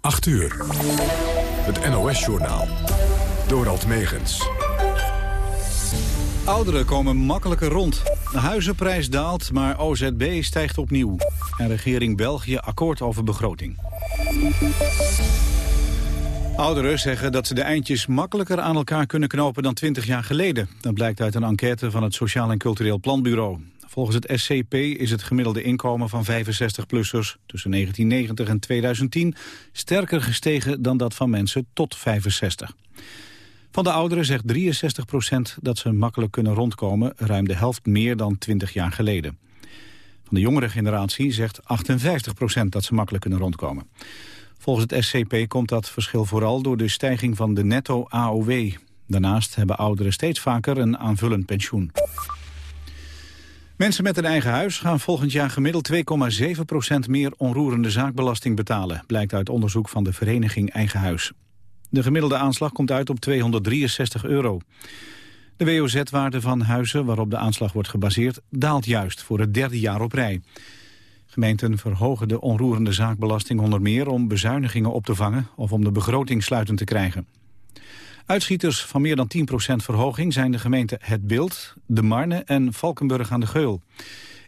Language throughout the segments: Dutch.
8 uur. Het NOS-journaal. Dorald Megens. Ouderen komen makkelijker rond. De huizenprijs daalt, maar OZB stijgt opnieuw. En regering België akkoord over begroting. Ouderen zeggen dat ze de eindjes makkelijker aan elkaar kunnen knopen dan 20 jaar geleden. Dat blijkt uit een enquête van het Sociaal en Cultureel Planbureau. Volgens het SCP is het gemiddelde inkomen van 65-plussers tussen 1990 en 2010 sterker gestegen dan dat van mensen tot 65. Van de ouderen zegt 63 procent dat ze makkelijk kunnen rondkomen, ruim de helft meer dan 20 jaar geleden. Van de jongere generatie zegt 58 procent dat ze makkelijk kunnen rondkomen. Volgens het SCP komt dat verschil vooral door de stijging van de netto-AOW. Daarnaast hebben ouderen steeds vaker een aanvullend pensioen. Mensen met een eigen huis gaan volgend jaar gemiddeld 2,7% meer onroerende zaakbelasting betalen, blijkt uit onderzoek van de vereniging Eigen Huis. De gemiddelde aanslag komt uit op 263 euro. De WOZ-waarde van huizen waarop de aanslag wordt gebaseerd daalt juist voor het derde jaar op rij. Gemeenten verhogen de onroerende zaakbelasting onder meer om bezuinigingen op te vangen of om de begroting sluitend te krijgen. Uitschieters van meer dan 10% verhoging zijn de gemeenten Het Beeld, De Marne en Valkenburg aan de Geul.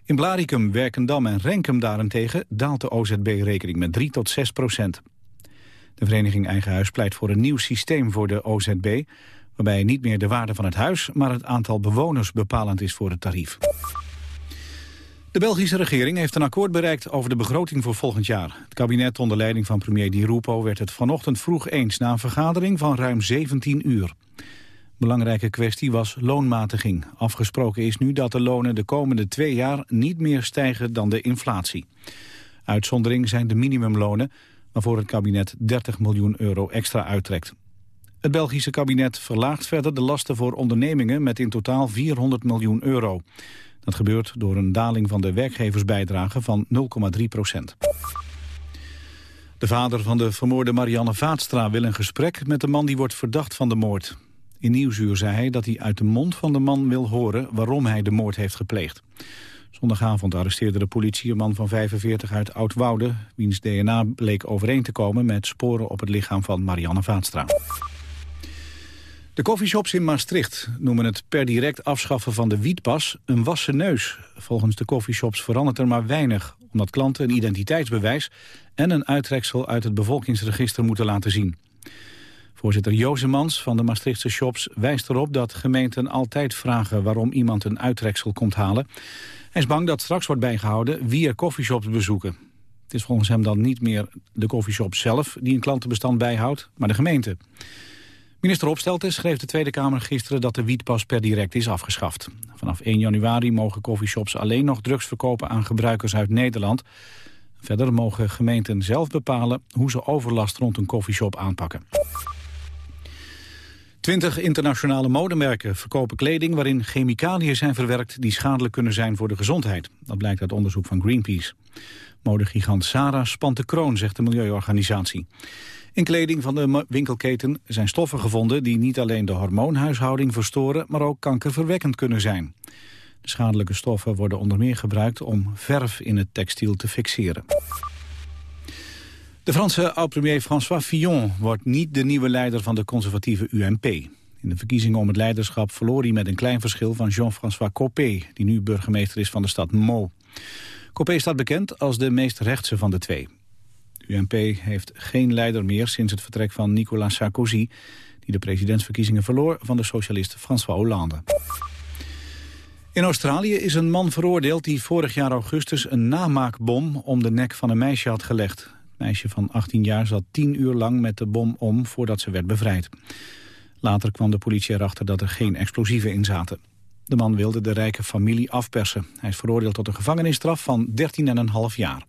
In Blaricum, Werkendam en Renkum daarentegen daalt de OZB-rekening met 3 tot 6 procent. De vereniging Eigen Huis pleit voor een nieuw systeem voor de OZB... waarbij niet meer de waarde van het huis, maar het aantal bewoners bepalend is voor het tarief. De Belgische regering heeft een akkoord bereikt over de begroting voor volgend jaar. Het kabinet onder leiding van premier Di Rupo werd het vanochtend vroeg eens... na een vergadering van ruim 17 uur. Belangrijke kwestie was loonmatiging. Afgesproken is nu dat de lonen de komende twee jaar niet meer stijgen dan de inflatie. Uitzondering zijn de minimumlonen, waarvoor het kabinet 30 miljoen euro extra uittrekt. Het Belgische kabinet verlaagt verder de lasten voor ondernemingen met in totaal 400 miljoen euro. Dat gebeurt door een daling van de werkgeversbijdrage van 0,3 procent. De vader van de vermoorde Marianne Vaatstra wil een gesprek met de man die wordt verdacht van de moord. In Nieuwsuur zei hij dat hij uit de mond van de man wil horen waarom hij de moord heeft gepleegd. Zondagavond arresteerde de politie een man van 45 uit Oudwoude... wiens DNA bleek overeen te komen met sporen op het lichaam van Marianne Vaatstra. De coffeeshops in Maastricht noemen het per direct afschaffen van de wietpas een wassen neus. Volgens de coffeeshops verandert er maar weinig, omdat klanten een identiteitsbewijs en een uittreksel uit het bevolkingsregister moeten laten zien. Voorzitter Jozemans van de Maastrichtse shops wijst erop dat gemeenten altijd vragen waarom iemand een uittreksel komt halen. Hij is bang dat straks wordt bijgehouden wie er coffeeshops bezoeken. Het is volgens hem dan niet meer de coffeeshop zelf die een klantenbestand bijhoudt, maar de gemeente. Minister Opstelten schreef de Tweede Kamer gisteren dat de wietpas per direct is afgeschaft. Vanaf 1 januari mogen coffeeshops alleen nog drugs verkopen aan gebruikers uit Nederland. Verder mogen gemeenten zelf bepalen hoe ze overlast rond een coffeeshop aanpakken. Twintig internationale modemerken verkopen kleding waarin chemicaliën zijn verwerkt die schadelijk kunnen zijn voor de gezondheid. Dat blijkt uit onderzoek van Greenpeace. Modegigant Sarah spant de kroon, zegt de milieuorganisatie. In kleding van de winkelketen zijn stoffen gevonden die niet alleen de hormoonhuishouding verstoren, maar ook kankerverwekkend kunnen zijn. De schadelijke stoffen worden onder meer gebruikt om verf in het textiel te fixeren. De Franse oud-premier François Fillon wordt niet de nieuwe leider van de conservatieve UMP. In de verkiezingen om het leiderschap verloor hij met een klein verschil van Jean-François Copé, die nu burgemeester is van de stad Meaux. Copé staat bekend als de meest rechtse van de twee. De UMP heeft geen leider meer sinds het vertrek van Nicolas Sarkozy... die de presidentsverkiezingen verloor van de socialist François Hollande. In Australië is een man veroordeeld die vorig jaar augustus een namaakbom om de nek van een meisje had gelegd. Het meisje van 18 jaar zat 10 uur lang met de bom om voordat ze werd bevrijd. Later kwam de politie erachter dat er geen explosieven in zaten. De man wilde de rijke familie afpersen. Hij is veroordeeld tot een gevangenisstraf van 13,5 jaar.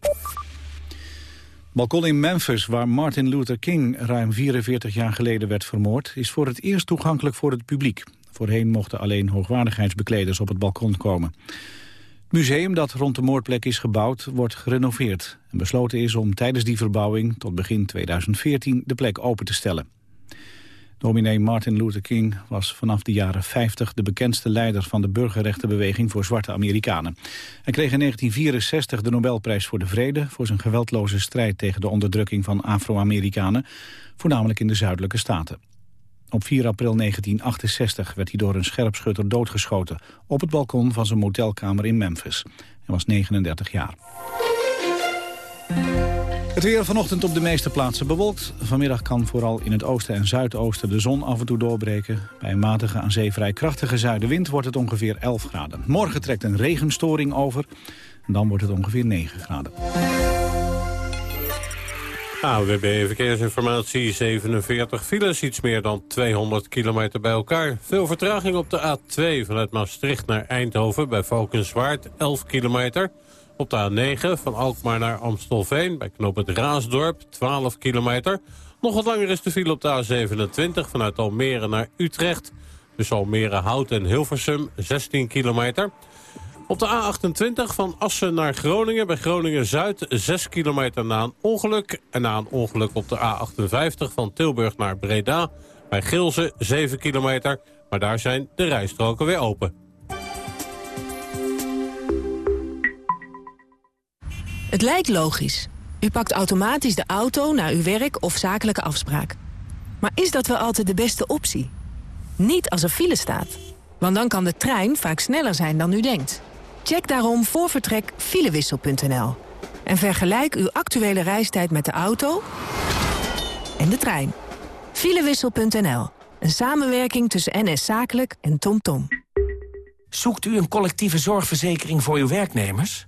Balkon in Memphis, waar Martin Luther King ruim 44 jaar geleden werd vermoord, is voor het eerst toegankelijk voor het publiek. Voorheen mochten alleen hoogwaardigheidsbekleders op het balkon komen. Het museum dat rond de moordplek is gebouwd wordt gerenoveerd. En besloten is om tijdens die verbouwing tot begin 2014 de plek open te stellen. Dominee Martin Luther King was vanaf de jaren 50 de bekendste leider van de burgerrechtenbeweging voor zwarte Amerikanen. Hij kreeg in 1964 de Nobelprijs voor de Vrede voor zijn geweldloze strijd tegen de onderdrukking van Afro-Amerikanen, voornamelijk in de zuidelijke staten. Op 4 april 1968 werd hij door een scherpschutter doodgeschoten op het balkon van zijn motelkamer in Memphis. Hij was 39 jaar. Het weer vanochtend op de meeste plaatsen bewolkt. Vanmiddag kan vooral in het oosten en zuidoosten de zon af en toe doorbreken. Bij een matige aan zee vrij krachtige zuidenwind wordt het ongeveer 11 graden. Morgen trekt een regenstoring over en dan wordt het ongeveer 9 graden. AWB Verkeersinformatie, 47 files, iets meer dan 200 kilometer bij elkaar. Veel vertraging op de A2 vanuit Maastricht naar Eindhoven bij Valkenswaard, 11 kilometer. Op de A9 van Alkmaar naar Amstelveen bij knoop het Raasdorp, 12 kilometer. Nog wat langer is de file op de A27 vanuit Almere naar Utrecht. Dus Almere Hout en Hilversum, 16 kilometer. Op de A28 van Assen naar Groningen, bij Groningen-Zuid... 6 kilometer na een ongeluk. En na een ongeluk op de A58 van Tilburg naar Breda... bij Gilze 7 kilometer, maar daar zijn de rijstroken weer open. Het lijkt logisch. U pakt automatisch de auto naar uw werk of zakelijke afspraak. Maar is dat wel altijd de beste optie? Niet als er file staat. Want dan kan de trein vaak sneller zijn dan u denkt. Check daarom voor vertrek filewissel.nl. En vergelijk uw actuele reistijd met de auto en de trein. Filewissel.nl. Een samenwerking tussen NS Zakelijk en TomTom. Tom. Zoekt u een collectieve zorgverzekering voor uw werknemers?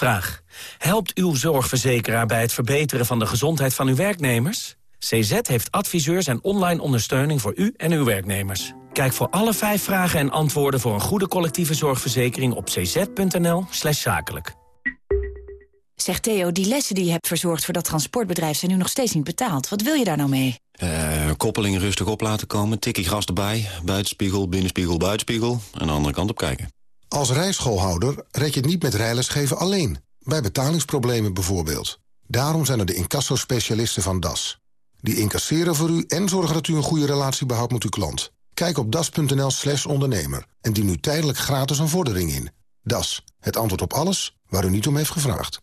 Vraag. Helpt uw zorgverzekeraar bij het verbeteren van de gezondheid van uw werknemers? CZ heeft adviseurs en online ondersteuning voor u en uw werknemers. Kijk voor alle vijf vragen en antwoorden voor een goede collectieve zorgverzekering op cz.nl slash zakelijk. Zeg Theo, die lessen die je hebt verzorgd voor dat transportbedrijf zijn nu nog steeds niet betaald. Wat wil je daar nou mee? Uh, koppeling rustig op laten komen, tikkie gras erbij, buitenspiegel, binnenspiegel, buitenspiegel en de andere kant op kijken. Als rijschoolhouder red je het niet met rijlesgeven alleen. Bij betalingsproblemen bijvoorbeeld. Daarom zijn er de incassospecialisten van DAS. Die incasseren voor u en zorgen dat u een goede relatie behoudt met uw klant. Kijk op das.nl slash ondernemer en dien nu tijdelijk gratis een vordering in. Das, het antwoord op alles waar u niet om heeft gevraagd.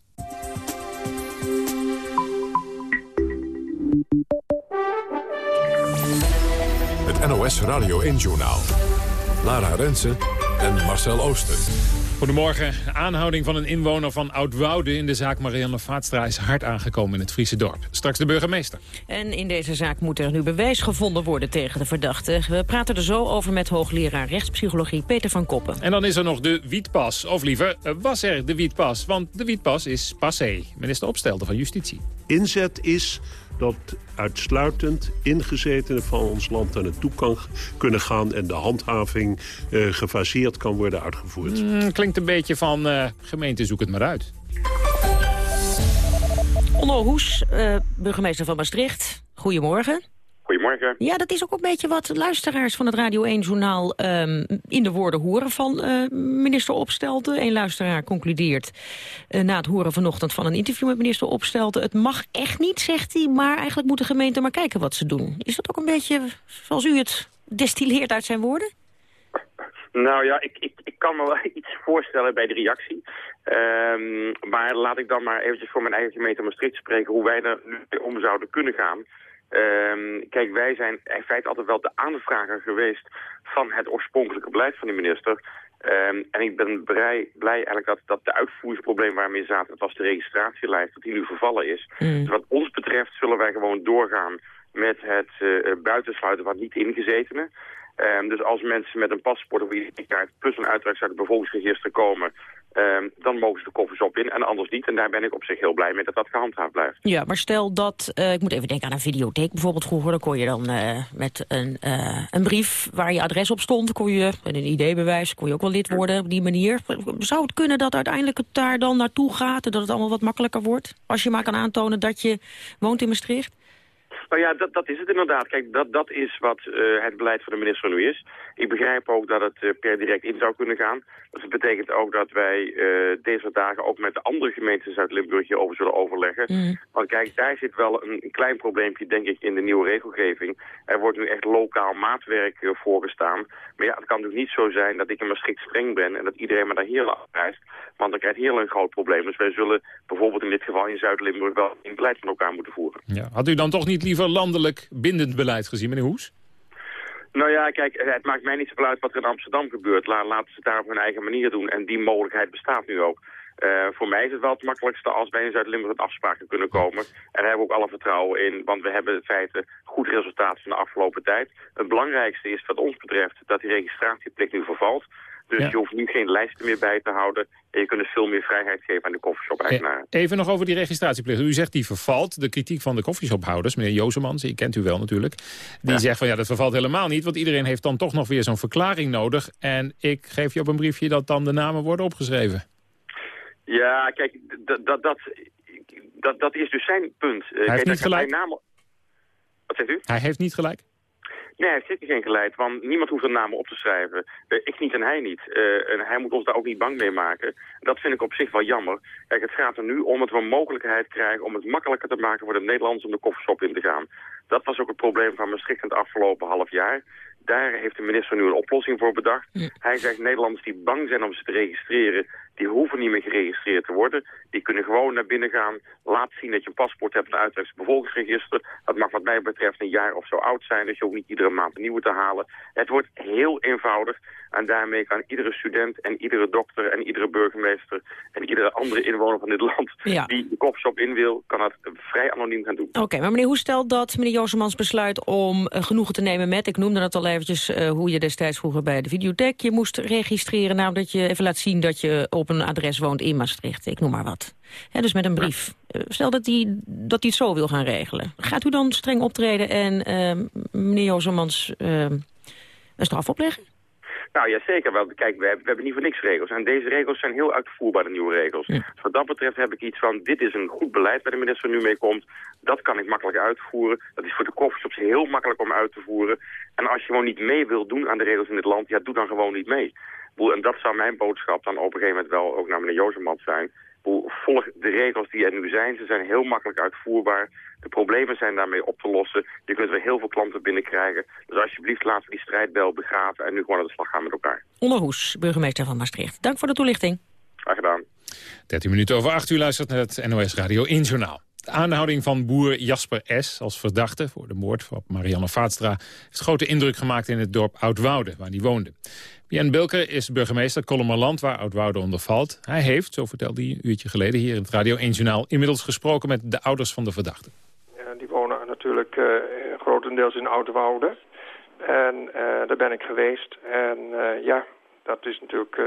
Het NOS Radio 1 Journaal. Lara Rensen en Marcel Ooster. Goedemorgen. Aanhouding van een inwoner van Oudwoude in de zaak Marianne Vaatstra is hard aangekomen in het Friese dorp. Straks de burgemeester. En in deze zaak moet er nu bewijs gevonden worden tegen de verdachte. We praten er zo over met hoogleraar rechtspsychologie Peter van Koppen. En dan is er nog de wietpas. Of liever, was er de wietpas? Want de wietpas is passé. Minister Opstelde van Justitie. Inzet is dat uitsluitend ingezetenen van ons land er naartoe kan kunnen gaan... en de handhaving uh, gefaseerd kan worden uitgevoerd. Mm, klinkt een beetje van uh, gemeente zoek het maar uit. Onno Hoes, uh, burgemeester van Maastricht. Goedemorgen. Goedemorgen. Ja, dat is ook een beetje wat luisteraars van het Radio 1-journaal... Um, in de woorden horen van uh, minister Opstelten. Een luisteraar concludeert uh, na het horen vanochtend van een interview met minister Opstelten... het mag echt niet, zegt hij, maar eigenlijk moet de gemeente maar kijken wat ze doen. Is dat ook een beetje zoals u het destilleert uit zijn woorden? Nou ja, ik, ik, ik kan me wel iets voorstellen bij de reactie. Um, maar laat ik dan maar eventjes voor mijn eigen gemeente Maastricht spreken... hoe wij er nu om zouden kunnen gaan... Ehm, kijk, wij zijn in feite altijd wel de aanvrager geweest van het oorspronkelijke beleid van de minister. Ehm, en ik ben blij, blij eigenlijk dat, dat de uitvoeringsprobleem waarmee zaten, dat was de registratielijst, dat die nu vervallen is. Mm. Dus wat ons betreft zullen wij gewoon doorgaan met het uh, buitensluiten van niet-ingezetenen. Um, dus als mensen met een paspoort of identiteitskaart plus een uitdracht uit het bevolkingsregister komen, um, dan mogen ze de koffers op in en anders niet. En daar ben ik op zich heel blij mee dat dat gehandhaafd blijft. Ja, maar stel dat, uh, ik moet even denken aan een videotheek bijvoorbeeld vroeger, dan kon je dan uh, met een, uh, een brief waar je adres op stond, kon je een ID-bewijs, kon je ook wel lid worden op die manier. Zou het kunnen dat uiteindelijk het daar dan naartoe gaat en dat het allemaal wat makkelijker wordt? Als je maar kan aantonen dat je woont in Maastricht? Nou ja, dat, dat is het inderdaad. Kijk, dat, dat is wat uh, het beleid van de minister nu is. Ik begrijp ook dat het uh, per direct in zou kunnen gaan. Dus dat betekent ook dat wij uh, deze dagen ook met de andere gemeenten in Zuid-Limburg hierover zullen overleggen. Mm. Want kijk, daar zit wel een, een, klein probleempje, denk ik, in de nieuwe regelgeving. Er wordt nu echt lokaal maatwerk voorgestaan. Maar ja, het kan natuurlijk niet zo zijn dat ik in Maastricht streng ben en dat iedereen maar naar hier afreist. Want dan krijgt hier een groot probleem. Dus wij zullen bijvoorbeeld in dit geval in Zuid-Limburg wel een beleid van elkaar moeten voeren. Ja. Had u dan toch niet liever landelijk bindend beleid gezien, meneer Hoes? Nou ja, kijk, het maakt mij niet zoveel uit wat er in Amsterdam gebeurt. La, laten ze het daar op hun eigen manier doen. En die mogelijkheid bestaat nu ook. Uh, voor mij is het wel het makkelijkste als wij in Zuid-Limburg tot afspraken kunnen komen. En daar hebben we ook alle vertrouwen in, want we hebben in feite goed resultaat van de afgelopen tijd. Het belangrijkste is wat ons betreft dat die registratieplicht nu vervalt. Dus ja. je hoeft nu geen lijsten meer bij te houden. En je kunt dus veel meer vrijheid geven aan de koffieshop-eigenaren. Even nog over die registratieplicht. U zegt die vervalt. De kritiek van de koffieshophouders, meneer Jozemans, die kent u wel natuurlijk. Die ja. zegt van ja, dat vervalt helemaal niet. Want iedereen heeft dan toch nog weer zo'n verklaring nodig. En ik geef je op een briefje dat dan de namen worden opgeschreven. Ja, kijk, dat, dat, dat, dat, dat is dus zijn punt. Hij heeft kijk, niet gelijk. Wat zegt u? Hij heeft niet gelijk. Nee, hij heeft zeker geen gelijk, want niemand hoeft een namen op te schrijven. Uh, ik niet en hij niet. Uh, en hij moet ons daar ook niet bang mee maken. Dat vind ik op zich wel jammer. Kijk, het gaat er nu om dat we een mogelijkheid krijgen om het makkelijker te maken voor de Nederlanders om de koffieshop in te gaan. Dat was ook het probleem van Maastricht in het afgelopen half jaar. Daar heeft de minister nu een oplossing voor bedacht. Hij zegt Nederlanders die bang zijn om ze te registreren, die hoeven niet meer geregistreerd te worden. Die kunnen gewoon naar binnen gaan, laat zien dat je een paspoort hebt en uitrechts bevolkingsregister. Dat mag wat mij betreft een jaar of zo oud zijn, dus je hoeft niet iedere maand een nieuwe te halen. Het wordt heel eenvoudig en daarmee kan iedere student en iedere dokter en iedere burgemeester en iedere andere inwoner van dit land ja. die de koffieshop in wil, kan het vrij anoniem gaan doen. Oké, okay, maar meneer, hoe stelt dat meneer Joosemans besluit om uh, genoegen te nemen met, ik noemde dat al eventjes, uh, hoe je destijds vroeger bij de videotheek je moest registreren, nou dat je even laat zien dat je op een adres woont in Maastricht, ik noem maar wat. Dus met een brief. Uh, stel dat hij dat het zo wil gaan regelen. Gaat u dan streng optreden en uh, meneer Jozemans uh, een straf opleggen? Nou ja, zeker wel. Kijk, we hebben, we hebben niet voor niks regels. En deze regels zijn heel uitvoerbaar, de nieuwe regels. Ja. Dus wat dat betreft heb ik iets van, dit is een goed beleid waar de minister nu mee komt. Dat kan ik makkelijk uitvoeren. Dat is voor de koffieshops heel makkelijk om uit te voeren. En als je gewoon niet mee wilt doen aan de regels in dit land, ja, doe dan gewoon niet mee. En dat zou mijn boodschap dan op een gegeven moment wel ook naar meneer Jozemans zijn. Volg de regels die er nu zijn. Ze zijn heel makkelijk uitvoerbaar. De problemen zijn daarmee op te lossen. Je kunt er heel veel klanten binnenkrijgen. Dus alsjeblieft laten we die strijdbel begraven en nu gewoon aan de slag gaan met elkaar. Onderhoes, burgemeester van Maastricht. Dank voor de toelichting. Graag gedaan. 13 minuten over 8 uur luistert naar het NOS Radio 1 Journaal. De aanhouding van boer Jasper S. als verdachte voor de moord op Marianne Vaatstra... heeft grote indruk gemaakt in het dorp Oudwoude, waar hij woonde. Jan Bilker is burgemeester Kollemerland, waar Oudwoude onder valt. Hij heeft, zo vertelde hij een uurtje geleden hier in het Radio 1 Journaal... inmiddels gesproken met de ouders van de verdachte. Ja, die wonen natuurlijk uh, grotendeels in Oudwoude. En uh, daar ben ik geweest. En uh, ja, dat is natuurlijk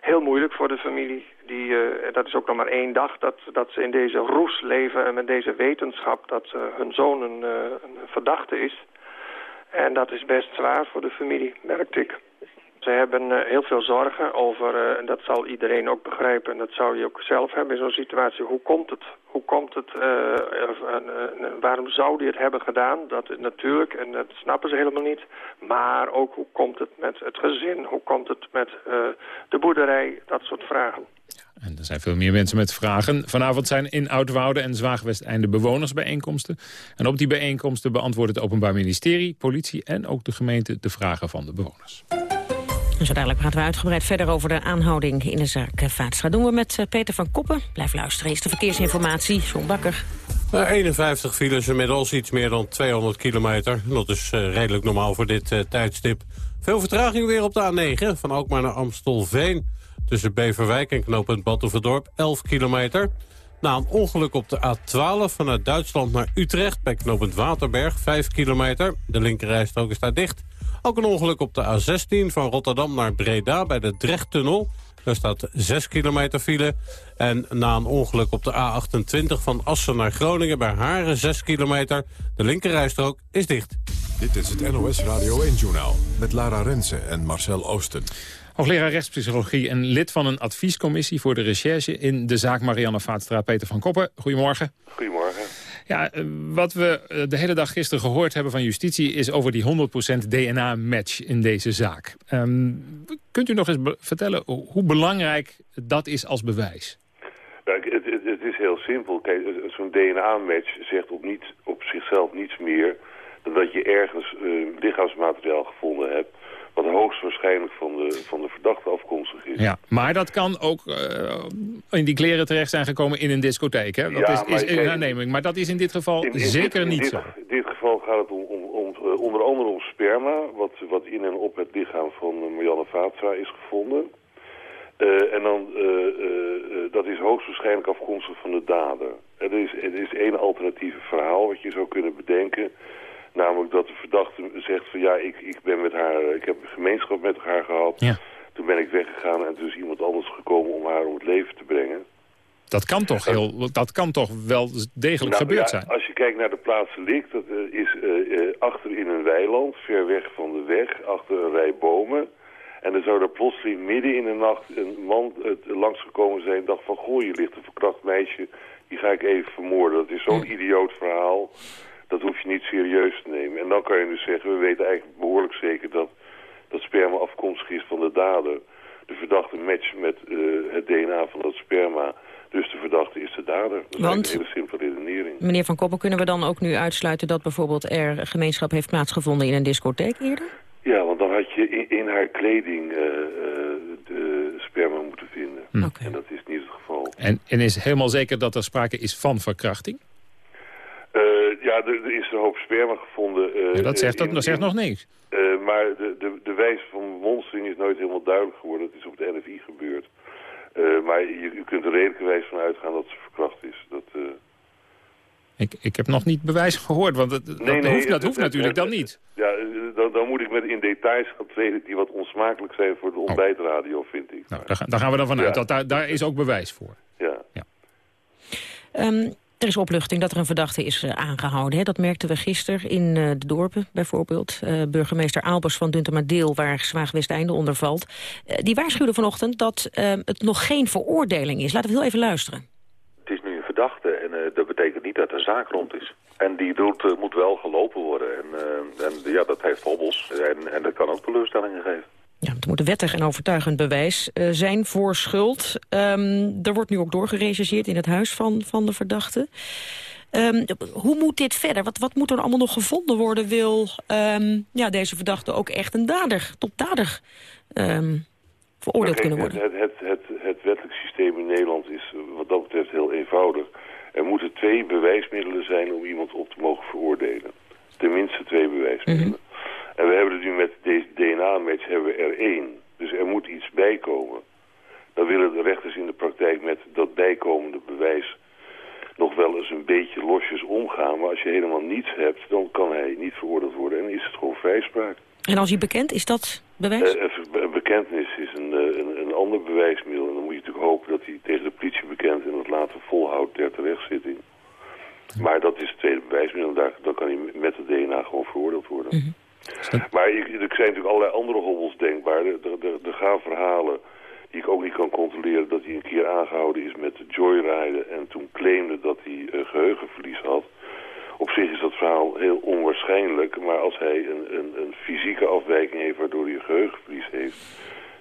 heel moeilijk voor de familie. Die, uh, dat is ook nog maar één dag dat, dat ze in deze roes leven en met deze wetenschap dat uh, hun zoon een, uh, een verdachte is. En dat is best zwaar voor de familie, merkte ik. Ze hebben heel veel zorgen over, en dat zal iedereen ook begrijpen... en dat zou je ook zelf hebben in zo'n situatie. Hoe komt het? Hoe komt het? waarom zou die het hebben gedaan? Dat natuurlijk, en dat snappen ze helemaal niet. Maar ook hoe komt het met het gezin? Hoe komt het met de boerderij? Dat soort vragen. En er zijn veel meer mensen met vragen. Vanavond zijn in Oudwoude en Zwaagwesteinde bewonersbijeenkomsten. En op die bijeenkomsten beantwoordt het Openbaar Ministerie, politie en ook de gemeente de vragen van de bewoners. En zo dadelijk praten we uitgebreid verder over de aanhouding in de zaak Vaatstra. doen we met eh, Peter van Koppen. Blijf luisteren, eerst de verkeersinformatie. John Bakker. 51 files inmiddels, iets meer dan 200 kilometer. Dat is uh, redelijk normaal voor dit uh, tijdstip. Veel vertraging weer op de A9, van Alkmaar naar Amstelveen. Tussen Beverwijk en knooppunt Battenverdorp, 11 kilometer. Na een ongeluk op de A12 vanuit Duitsland naar Utrecht... bij knooppunt Waterberg, 5 kilometer. De linkerrijstrook is daar dicht. Ook een ongeluk op de A16 van Rotterdam naar Breda bij de Drechttunnel. Daar staat 6 kilometer file. En na een ongeluk op de A28 van Assen naar Groningen bij Haren 6 kilometer. De linkerrijstrook is dicht. Dit is het NOS Radio 1-journaal met Lara Rensen en Marcel Oosten. Hoogleraar rechtspsychologie en lid van een adviescommissie voor de recherche in de zaak Marianne Vaatstra, Peter van Koppen. Goedemorgen. Goedemorgen. Ja, eh, wat we eh, de hele dag gisteren gehoord hebben van justitie... is over die 100% DNA-match in deze zaak. Um, kunt u nog eens vertellen hoe belangrijk dat is als bewijs? Het, het, is heel simpel. Kijk, zo'n DNA-match zegt op, niet, op zichzelf niets meer... dan dat je ergens lichaamsmateriaal gevonden hebt wat hoogstwaarschijnlijk van de, van de verdachte afkomstig is. Ja, maar dat kan ook uh, in die kleren terecht zijn gekomen in een discotheek. Hè? Dat ja, is, is een aanneming. Maar dat is in dit geval in, in zeker niet dit, zo. In dit geval gaat het om, om, om uh, onder andere om sperma... Wat, wat in en op het lichaam van Marianne Vaatstra is gevonden. Uh, en dan, dat is hoogstwaarschijnlijk afkomstig van de dader. Er is, er is één alternatieve verhaal wat je zou kunnen bedenken... Namelijk dat de verdachte zegt van ja, ik, ik ben met haar, ik heb een gemeenschap met haar gehad. Ja. Toen ben ik weggegaan en toen is iemand anders gekomen om haar om het leven te brengen. Dat kan toch, heel, dat kan toch wel degelijk nou, gebeurd ja, zijn? Als je kijkt naar de plaats ligt, dat uh, is uh, uh, achter in een weiland, ver weg van de weg, achter een rij bomen. En er zou daar plotseling midden in de nacht een man langsgekomen zijn en dacht van... goh, je ligt een verkracht meisje, die ga ik even vermoorden. Dat is zo'n idioot verhaal dat hoef je niet serieus te nemen. En dan kan je dus zeggen, we weten eigenlijk behoorlijk zeker dat dat sperma afkomstig is van de dader. De verdachte matcht met uh, het DNA van dat sperma. Dus de verdachte is de dader. Dat Want, is een hele simpele redenering. Meneer Van Koppen, kunnen we dan ook nu uitsluiten dat bijvoorbeeld er gemeenschap heeft plaatsgevonden in een discotheek eerder? Ja, want dan had je in, in haar kleding uh, uh, de sperma moeten vinden. Hm. Okay. En dat is niet het geval. En, en is helemaal zeker dat er sprake is van verkrachting? Ja, er, er, is een hoop sperma gevonden. Uh, ja, dat zegt, dat, in, dat zegt nog niks. Uh, maar de, de, de wijze van monstering is nooit helemaal duidelijk geworden. Het is op het NFI gebeurd. maar je, je kunt er redelijkerwijs van uitgaan dat ze verkracht is. Dat, ik, ik heb nog niet bewijs gehoord, want dat, nee, dat nee, hoeft, dat hoeft het, natuurlijk dan niet. Ja, dan, dan, moet ik met in details gaan treden die wat onsmakelijk zijn voor de ontbijtradio, oh. vind ik. Nou, daar, daar, gaan we dan vanuit. Ja. Dat, daar, daar is ook bewijs voor. Ja. ja. Um, er is opluchting dat er een verdachte is uh, aangehouden. Hè. Dat merkten we gisteren in uh, de dorpen bijvoorbeeld. Uh, burgemeester Albers van Duntermadeel, waar Zwaag Westeinde onder valt. die waarschuwde vanochtend dat het nog geen veroordeling is. Laten we heel even luisteren. Het is nu een verdachte en dat betekent niet dat er zaak rond is. En die doet, moet wel gelopen worden. En, en ja, dat heeft hobbels. En, en dat kan ook teleurstellingen geven. Ja, het moet een wettig en overtuigend bewijs uh, zijn voor schuld. Um, er wordt nu ook doorgerechercheerd in het huis van, van de verdachte. Um, hoe moet dit verder? Wat, wat moet er allemaal nog gevonden worden? Wil um, ja, deze verdachte ook echt een dader, tot dader veroordeeld Kijk, kunnen worden? Het, het, het, het wettelijk systeem in Nederland is wat dat betreft heel eenvoudig. Er moeten twee bewijsmiddelen zijn om iemand op te mogen veroordelen. Tenminste twee bewijsmiddelen. Mm -hmm. En we hebben er nu met deze DNA-match hebben we er één. Dus er moet iets bijkomen. Dan willen de rechters in de praktijk met dat bijkomende bewijs nog wel eens een beetje losjes omgaan. Maar als je helemaal niets hebt, dan kan hij niet veroordeeld worden en is het gewoon vrijspraak. En als hij bekend, is dat bewijs? Uh, een bekentenis is een, een, een ander bewijsmiddel. En dan moet je natuurlijk hopen dat hij tegen de politie bekent en dat later volhoudt ter terechtzitting. Maar dat is het tweede bewijsmiddel. Daar, dan kan hij met het DNA gewoon veroordeeld worden. -hmm. Maar er zijn natuurlijk allerlei andere hobbels denkbaar. Er, er, er, gaan verhalen die ik ook niet kan controleren... dat hij een keer aangehouden is met joyriden... en toen claimde dat hij uh, geheugenverlies had. Op zich is dat verhaal heel onwaarschijnlijk... maar als hij een, een, een fysieke afwijking heeft waardoor hij een geheugenverlies heeft...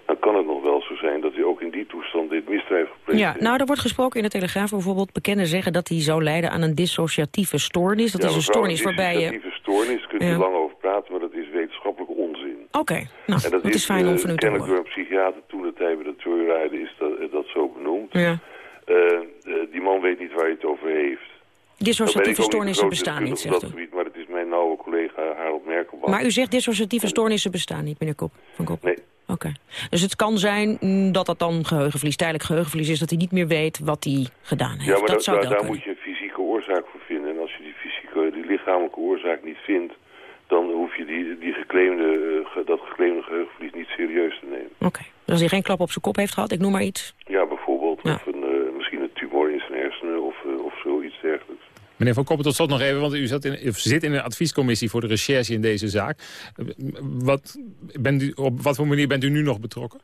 dan kan het nog wel zo zijn dat hij ook in die toestand dit misdrijf gepleegd ja, heeft. Nou, er wordt gesproken in de Telegraaf bijvoorbeeld... bekenden zeggen dat hij zou lijden aan een dissociatieve stoornis. Dat ja, is een stoornis waarbij je... Een dissociatieve stoornis, daar kunt ja. lang over praten... maar dat is onzin. Oké, nou, en dat, is fijn om eh, van u te kennelijk horen. door een psychiater toen tijd bij de joyride is dat, eh, dat zo benoemd. Ja. Eh, die man weet niet waar hij het over heeft. Dissociatieve stoornissen bestaan niet, zegt u. dat gebied, maar het is mijn nauwe collega Harold Merkelbach. Maar u zegt dissociatieve stoornissen bestaan niet, meneer Kop, van Kop? Nee. Oké. Dus het kan zijn mm, dat dat dan geheugenverlies, tijdelijk geheugenverlies is... dat hij niet meer weet wat hij gedaan heeft. Ja, maar dat da- zou daar moet je een fysieke oorzaak voor vinden. En als je die fysieke, die lichamelijke oorzaak niet vindt... dan hoef je die, die geclaimde, eh, dat geclaimde geheugenverlies niet serieus te nemen. Oké. Dus als hij geen klap op zijn kop heeft gehad, ik noem maar iets... Ja, bijvoorbeeld. Of een, eh, misschien een tumor in zijn hersenen of, eh, of zoiets dergelijks. Meneer Van Koppen, tot slot nog even, want u zat in, of zit in een adviescommissie voor de recherche in deze zaak. Wat, bent u, op wat voor manier bent u nu nog betrokken?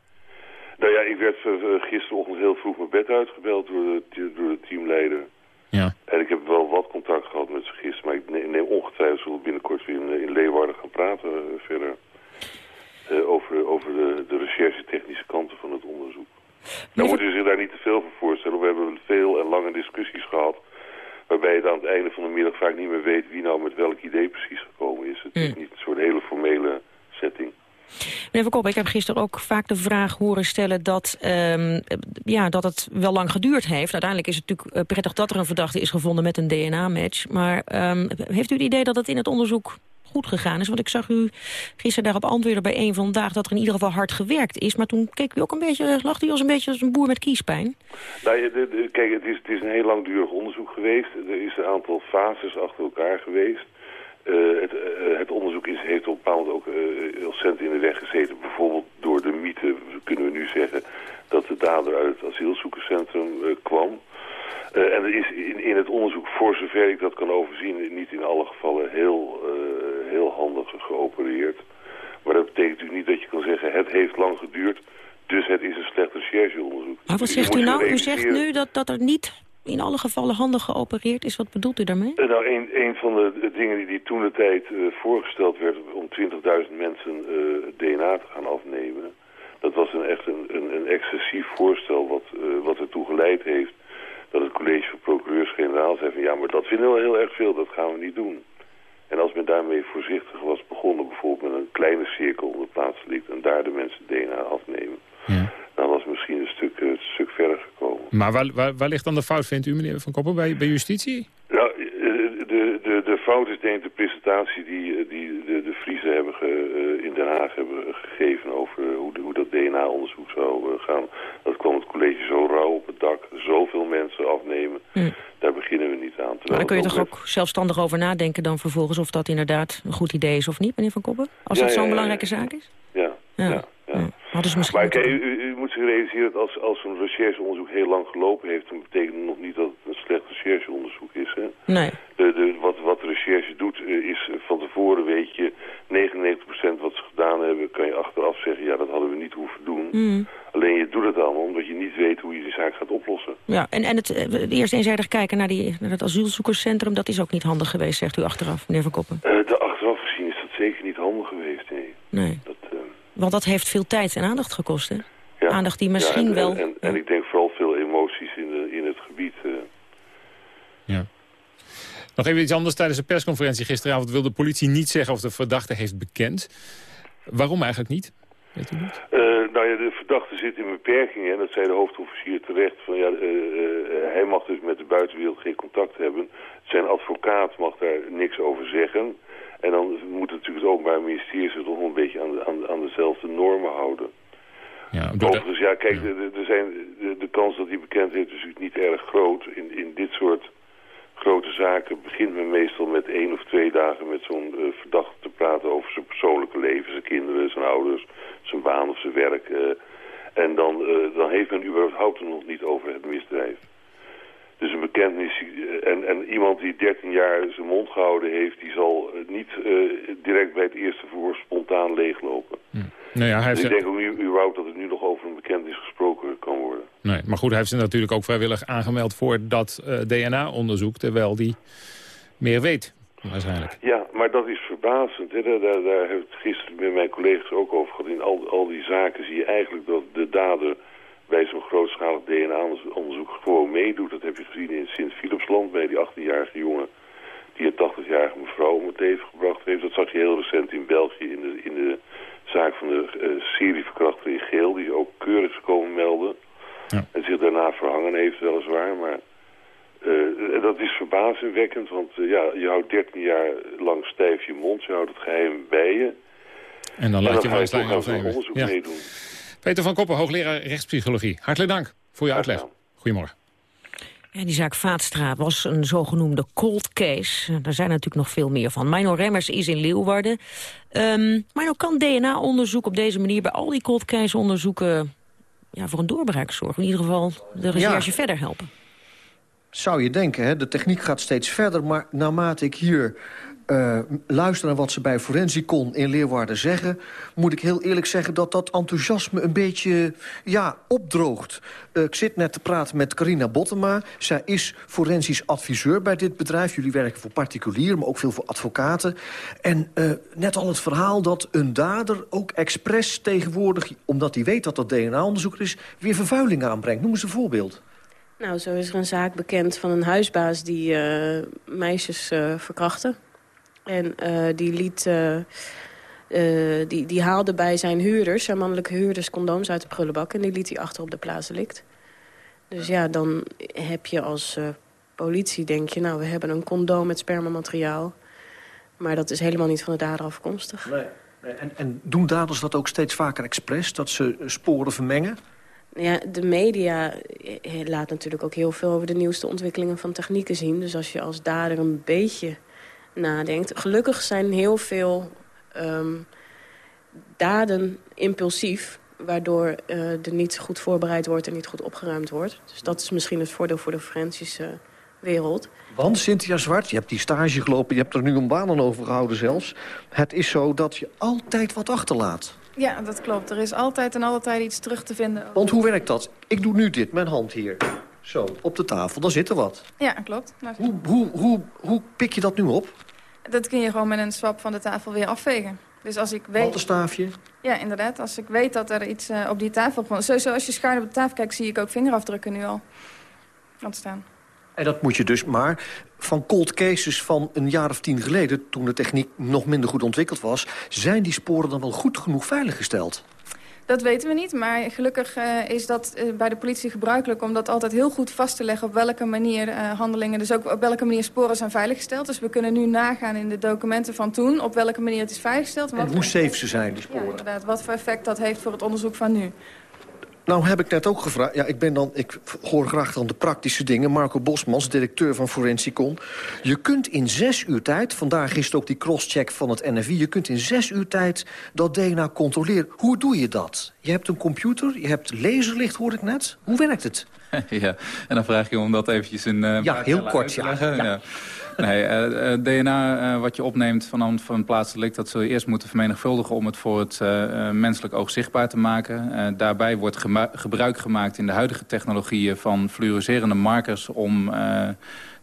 Nou ja, ik werd gisterochtend heel vroeg mijn bed uitgebeld door de, door de teamleider. Ja. En ik heb wel wat contact gehad met ze gisteren. Maar ik ne- neem ongetwijfeld zullen we binnenkort weer in, in Leeuwarden gaan praten eh, verder. Eh, over over de, de recherche-technische kanten van het onderzoek. Dan moet u zich daar niet te veel voor voorstellen. We hebben veel en lange discussies gehad. Waarbij je dan aan het einde van de middag vaak niet meer weet wie nou met welk idee precies gekomen is. Het is niet een soort hele formele setting. Meneer Van Kop, ik heb gisteren ook vaak de vraag horen stellen dat, ehm, ja, dat het wel lang geduurd heeft. Uiteindelijk is het natuurlijk eh, prettig dat er een verdachte is gevonden met een DNA-match. Maar ehm, heeft u het idee dat het in het onderzoek goed gegaan is? Want ik zag u gisteren daarop antwoorden bij een vandaag dat er in ieder geval hard gewerkt is. Maar toen keek u ook een beetje, lacht u als een beetje als een boer met kiespijn. Nou, kijk, het is, het is een heel langdurig onderzoek geweest. Er is een aantal fases achter elkaar geweest. Eh, het, eh, het onderzoek is, heeft op bepaald ook eh, ontzettend in de weg gezeten. Bijvoorbeeld door de mythe, kunnen we nu zeggen, dat de dader uit het asielzoekerscentrum kwam. En er is in, in het onderzoek, voor zover ik dat kan overzien, niet in alle gevallen heel, heel handig geopereerd. Maar dat betekent natuurlijk niet dat je kan zeggen, het heeft lang geduurd, dus het is een slecht rechercheonderzoek. Maar wat zegt u nou? U zegt nu dat, dat er niet in alle gevallen handig geopereerd is. Wat bedoelt u daarmee? Eh, Nou, een, een van de, dingen die, die toen de tijd eh, voorgesteld werd om 20.000 mensen eh, DNA te gaan afnemen, dat was een, echt een, een, een excessief voorstel wat, wat ertoe geleid heeft dat het college van procureurs-generaal zei van ja, maar dat vinden we heel erg veel, dat gaan we niet doen. En als men daarmee voorzichtig was begonnen, bijvoorbeeld met een kleine cirkel onder plaatsdelict en daar de mensen DNA afnemen, dan was het misschien een stuk, eh, een stuk verder gekomen. Maar waar, waar, waar ligt dan de fout, vindt u, meneer Van Koppen, bij, bij justitie? Nou, eh, de, de, de fout is denk ik de presentatie die, eh, die de, de Friese hebben ge- Den Haag hebben gegeven over eh, hoe, hoe dat DNA-onderzoek zou eh, gaan. Dat kwam het college zo rauw op het dak, zoveel mensen afnemen. Hm. Daar beginnen we niet aan. Maar daar kun je toch ook zelfstandig over nadenken dan vervolgens... of dat inderdaad een goed idee is of niet, meneer Van Koppen? Als Ja, dat zo'n ja, belangrijke ja. zaak is? Ja, Ja. ja. Maar moeten kijk, u, u- moet zich realiseren dat als, als een rechercheonderzoek heel lang gelopen heeft... dan betekent het nog niet dat het een slecht rechercheonderzoek is. Hè? Nee. De, de, wat, wat de recherche doet eh, is van tevoren weet je... 99% wat ze gedaan hebben kan je achteraf zeggen... ja, dat hadden we niet hoeven doen. Mm. Alleen je doet het allemaal omdat je niet weet hoe je die zaak gaat oplossen. Ja, en, en het, eh, eerst eenzijdig kijken naar, die, naar het asielzoekerscentrum... dat is ook niet handig geweest, zegt u achteraf, meneer Van Koppen. Eh, de achteraf gezien is dat zeker niet handig geweest, nee. Nee. Want dat heeft veel tijd en aandacht gekost, hè? Ja. Aandacht die misschien Ja, en, wel... En, en, en ik denk vooral veel emoties in, de, in het gebied. eh. Nog even iets anders. Tijdens de persconferentie gisteravond wilde de politie niet zeggen of de verdachte heeft bekend. Waarom eigenlijk niet? Weet u dat? Eh, nou ja, de verdachte zit in beperkingen en dat zei de hoofdofficier terecht. Van, ja, eh, eh, hij mag dus met de buitenwereld geen contact hebben. Zijn advocaat mag daar niks over zeggen. En dan moet natuurlijk het Openbaar Ministerie zich toch een beetje aan, aan, de- aan dezelfde normen houden. Ja, Overigens, ja, kijk, er zijn, de, de kans dat hij bekend heeft is natuurlijk niet erg groot. In, in dit soort grote zaken begint men meestal met één of twee dagen met zo'n eh, verdachte te praten over zijn persoonlijke leven, zijn kinderen, zijn ouders, zijn baan of zijn werk. eh. en dan, eh, dan heeft men überhaupt nog niet over het misdrijf. Dus een bekentenis, eh, en, en iemand die 13 jaar zijn mond gehouden heeft, die zal eh, niet eh, direct bij het eerste verhoor spontaan leeglopen. Nou ja, hij heeft Dus ik denk ook nu, überhaupt dat er nu nog over een bekentenis gesproken kan worden. nee, maar goed, hij heeft zich natuurlijk ook vrijwillig aangemeld voor dat DNA-onderzoek... terwijl hij meer weet, waarschijnlijk. Ja, maar dat is verbazend. Hè. Daar, daar, daar heb ik het gisteren met mijn collega's ook over gehad. In al, al die zaken zie je eigenlijk dat de dader bij zo'n grootschalig DNA-onderzoek gewoon meedoet. Dat heb je gezien in Sint-Philipsland bij die 18-jarige jongen die een 80-jarige mevrouw om het leven gebracht heeft. Dat zag je heel recent in België in de, in de zaak van de uh, in Geel, die ook keurig is komen melden. Ja. En zich daarna verhangen heeft weliswaar, maar eh, dat is verbazingwekkend, want eh, ja, je houdt 13 jaar lang stijf je mond, je houdt het geheim bij je. En dan laat en dan je wel eens onderzoek Peter van Koppen, hoogleraar rechtspsychologie. Hartelijk dank voor je uitleg. Goedemorgen. Ja, die zaak Vaatstra was een zogenoemde cold case. Daar zijn natuurlijk nog veel meer van. Mino Remmers is in Leeuwarden. Um, Mino, kan DNA-onderzoek op deze manier bij al die cold case onderzoeken... Ja, voor een doorbraak zorgen? In ieder geval de recherche Ja. verder helpen? Zou je denken, hè? de techniek gaat steeds verder... maar naarmate ik hier eh, luister naar wat ze bij Forensicon in Leeuwarden zeggen... moet ik heel eerlijk zeggen dat dat enthousiasme een beetje ja, opdroogt. Eh, ik zit net te praten met Carina Bottema. Zij is forensisch adviseur bij dit bedrijf. Jullie werken voor particulieren, maar ook veel voor advocaten. En eh, net al het verhaal dat een dader ook expres tegenwoordig... omdat hij weet dat dat DNA-onderzoek is... weer vervuiling aanbrengt. Noem eens een voorbeeld. Nou, zo is er een zaak bekend van een huisbaas die meisjes verkrachtte. En eh, die liet... eh, eh, die, die haalde bij zijn huurders, zijn mannelijke huurders, condooms uit de prullenbak... en die liet hij achter op de plaatsdelict. Dus ja, dan heb je als politie, denk je... nou, we hebben een condoom met spermamateriaal. Maar dat is helemaal niet van de dader afkomstig. Nee. nee, En, en doen daders dat ook steeds vaker expres? Dat ze sporen vermengen? Ja, de media laat natuurlijk ook heel veel over de nieuwste ontwikkelingen van technieken zien. Dus als je als dader een beetje nadenkt. Gelukkig zijn heel veel ehm, daden impulsief. Waardoor eh, er niet goed voorbereid wordt en niet goed opgeruimd wordt. Dus dat is misschien het voordeel voor de forensische wereld. Want, Cynthia Zwart, je hebt die stage gelopen... je hebt er nu een baan aan overgehouden zelfs. Het is zo dat je altijd wat achterlaat. Ja, dat klopt. Er is altijd en altijd iets terug te vinden. Want hoe werkt dat? Ik doe nu dit, mijn hand hier. Zo, op de tafel, dan zit er wat. Ja, klopt. Hoe, hoe, hoe, hoe pik je dat nu op? Dat kun je gewoon met een swap van de tafel weer afvegen. Dus als ik weet... Halterstaafje? Ja, inderdaad. Als ik weet dat er iets eh, op die tafel... Sowieso als je schuin op de tafel kijkt, zie ik ook vingerafdrukken nu al ontstaan. En dat moet je dus maar van cold cases van een jaar of tien geleden... toen de techniek nog minder goed ontwikkeld was... zijn die sporen dan wel goed genoeg veiliggesteld? Dat weten we niet, maar gelukkig eh, is dat eh, bij de politie gebruikelijk... om dat altijd heel goed vast te leggen op welke manier eh, handelingen... dus ook op welke manier sporen zijn veiliggesteld. Dus we kunnen nu nagaan in de documenten van toen... op welke manier het is veiliggesteld. En wat hoe safe ze zijn, die Ja, sporen? inderdaad. Wat voor effect dat heeft voor het onderzoek van nu. Nou heb ik net ook gevraagd... Ja, ik, ben dan, ik hoor graag dan de praktische dingen. Marco Bosmans, directeur van Forensicon. Je kunt in zes uur tijd... vandaag is het ook die crosscheck van het NFI... je kunt in zes uur tijd dat DNA controleren. Hoe doe je dat? Je hebt een computer, je hebt laserlicht, hoor ik net. Hoe werkt het? ja, en dan vraag je om dat eventjes in eh, Ja, heel kort. Ja. Nee, eh, eh, DNA eh, wat je opneemt van van een plaatsdelict... dat zul je eerst moeten vermenigvuldigen om het voor het menselijk oog zichtbaar te maken. Daarbij wordt gebruik gemaakt in de huidige technologieën... van fluoriserende markers om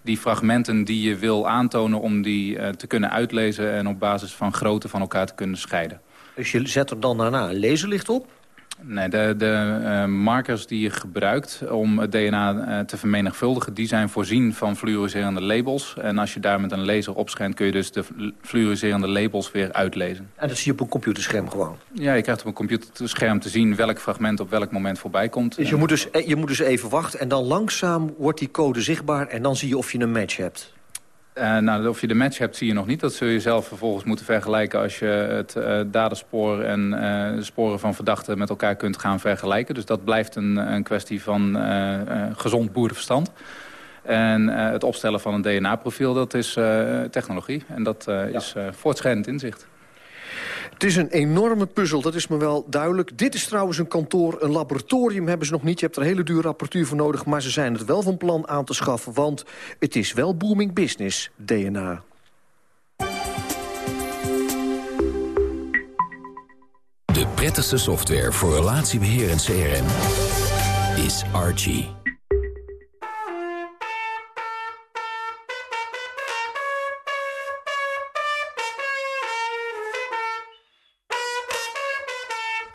die fragmenten die je wil aantonen... om die te kunnen uitlezen en op basis van grootte van elkaar te kunnen scheiden. Dus je zet er dan daarna een laserlicht op? Nee, de, de eh, markers die je gebruikt om het DNA eh, te vermenigvuldigen... die zijn voorzien van fluoriserende labels. En als je daar met een laser op schijnt... kun je dus de fl- fluoriserende labels weer uitlezen. En dat zie je op een computerscherm gewoon? Ja, je krijgt op een computerscherm te zien... welk fragment op welk moment voorbij komt. Dus je moet dus, eh, je moet dus even wachten en dan langzaam wordt die code zichtbaar... en dan zie je of je een match hebt. Eh, nou, of je de match hebt, zie je nog niet. Dat zul je zelf vervolgens moeten vergelijken... als je het eh daderspoor en eh, sporen van verdachten met elkaar kunt gaan vergelijken. Dus dat blijft een, een kwestie van gezond boerenverstand. En het opstellen van een DNA-profiel, dat is technologie. En dat is voortschrijdend inzicht. Het is een enorme puzzel, dat is me wel duidelijk. Dit is trouwens een kantoor, een laboratorium hebben ze nog niet. Je hebt er hele dure apparatuur voor nodig... maar ze zijn het wel van plan aan te schaffen... want het is wel booming business, DNA. De prettigste software voor relatiebeheer en CRM is Archie.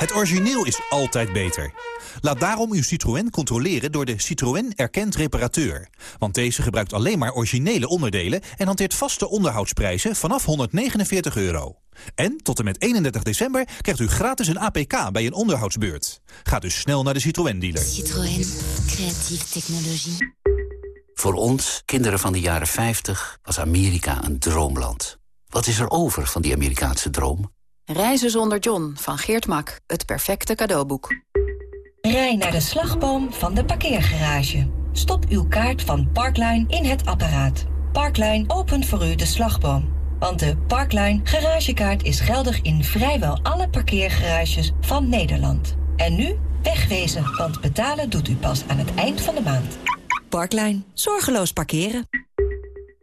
Het origineel is altijd beter. Laat daarom uw Citroën controleren door de Citroën Erkend Reparateur. Want deze gebruikt alleen maar originele onderdelen... en hanteert vaste onderhoudsprijzen vanaf 149 euro. En tot en met 31 december krijgt u gratis een APK bij een onderhoudsbeurt. Ga dus snel naar de Citroën-dealer. Citroën. Creatieve technologie. Voor ons, kinderen van de jaren 50, was Amerika een droomland. Wat is er over van die Amerikaanse droom? Reizen zonder John van Geert Mak. Het perfecte cadeauboek. Rij naar de slagboom van de parkeergarage. Stop uw kaart van Parkline in het apparaat. Parkline opent voor u de slagboom. Want de Parkline garagekaart is geldig in vrijwel alle parkeergarages van Nederland. En nu wegwezen, want betalen doet u pas aan het eind van de maand. Parkline. Zorgeloos parkeren.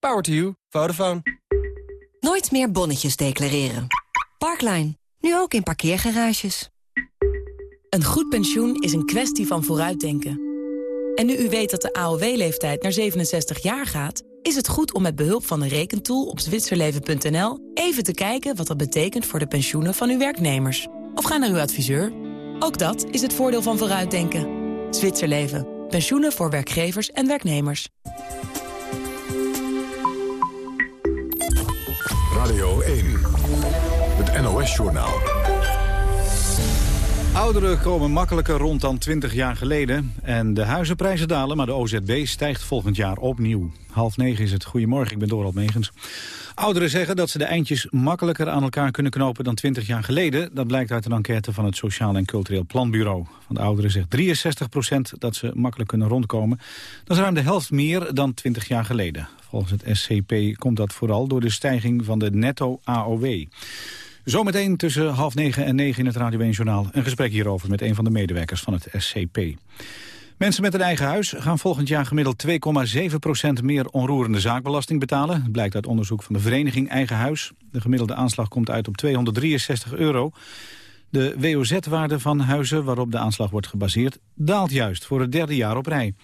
Power to you. Vodafone. Nooit meer bonnetjes declareren. Parkline. Nu ook in parkeergarages. Een goed pensioen is een kwestie van vooruitdenken. En nu u weet dat de AOW-leeftijd naar 67 jaar gaat... is het goed om met behulp van de rekentool op zwitserleven.nl... even te kijken wat dat betekent voor de pensioenen van uw werknemers. Of ga naar uw adviseur. Ook dat is het voordeel van vooruitdenken. Zwitserleven. Pensioenen voor werkgevers en werknemers. Radio 1. Het NOS-journaal. Ouderen komen makkelijker rond dan 20 jaar geleden. En de huizenprijzen dalen, maar de OZB stijgt volgend jaar opnieuw. Half negen is het. Goedemorgen, ik ben Dorald Megens. Ouderen zeggen dat ze de eindjes makkelijker aan elkaar kunnen knopen dan 20 jaar geleden. Dat blijkt uit een enquête van het Sociaal en Cultureel Planbureau. Van de ouderen zegt 63 procent dat ze makkelijk kunnen rondkomen. Dat is ruim de helft meer dan 20 jaar geleden. Volgens het SCP komt dat vooral door de stijging van de netto AOW. Zometeen tussen half negen en negen in het Radio 1 Journaal... een gesprek hierover met een van de medewerkers van het SCP. Mensen met een eigen huis gaan volgend jaar gemiddeld 2,7% meer onroerende zaakbelasting betalen. Blijkt uit onderzoek van de vereniging Eigen Huis. De gemiddelde aanslag komt uit op 263 euro. De WOZ-waarde van huizen waarop de aanslag wordt gebaseerd daalt juist voor het derde jaar op rij.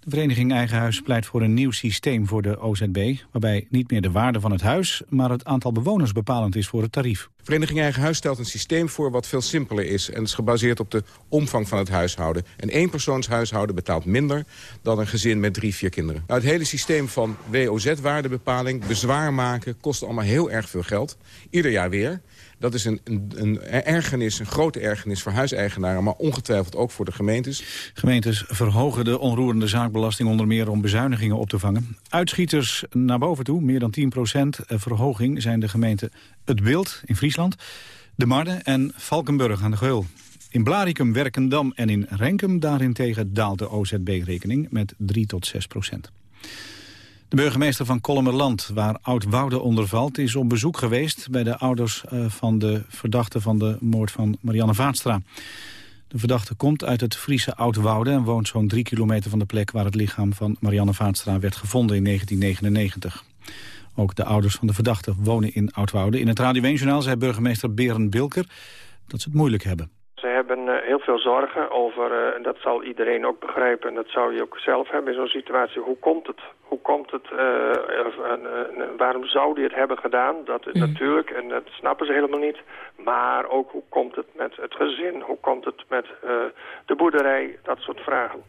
De vereniging Eigen Huis pleit voor een nieuw systeem voor de OZB... waarbij niet meer de waarde van het huis, maar het aantal bewoners bepalend is voor het tarief. Vereniging Eigen Huis stelt een systeem voor wat veel simpeler is... en is gebaseerd op de omvang van het huishouden. Een eenpersoonshuishouden betaalt minder dan een gezin met drie, vier kinderen. Nou, het hele systeem van WOZ-waardebepaling, bezwaar maken... kost allemaal heel erg veel geld. Ieder jaar weer. Dat is een, een, een ergernis, een grote ergernis voor huiseigenaren... maar ongetwijfeld ook voor de gemeentes. Gemeentes verhogen de onroerende zaakbelasting onder meer om bezuinigingen op te vangen. Uitschieters naar boven toe, meer dan 10% verhoging... zijn de gemeenten Het Beeld in Friesland, De Marne en Valkenburg aan de Geul. In Blaricum, Werkendam en in Renkum daarentegen daalt de OZB-rekening met 3 tot 6 procent. De burgemeester van Kolmerland, waar Oud-Woude onder valt... is op bezoek geweest bij de ouders eh, van de verdachte van de moord van Marianne Vaatstra. De verdachte komt uit het Friese Oud-Woude... en woont zo'n drie kilometer van de plek waar het lichaam van Marianne Vaatstra werd gevonden in 1999. Ook de ouders van de verdachte wonen in Oud-Woude. In het Radio 1 zei burgemeester Beren Bilker dat ze het moeilijk hebben. Ze hebben uh, heel veel zorgen over, uh, en dat zal iedereen ook begrijpen... en dat zou je ook zelf hebben in zo'n situatie. Hoe komt het? Hoe komt het? Uh, waarom zou die het hebben gedaan? Dat is natuurlijk, en dat snappen ze helemaal niet. Maar ook hoe komt het met het gezin? Hoe komt het met de boerderij? Dat soort vragen.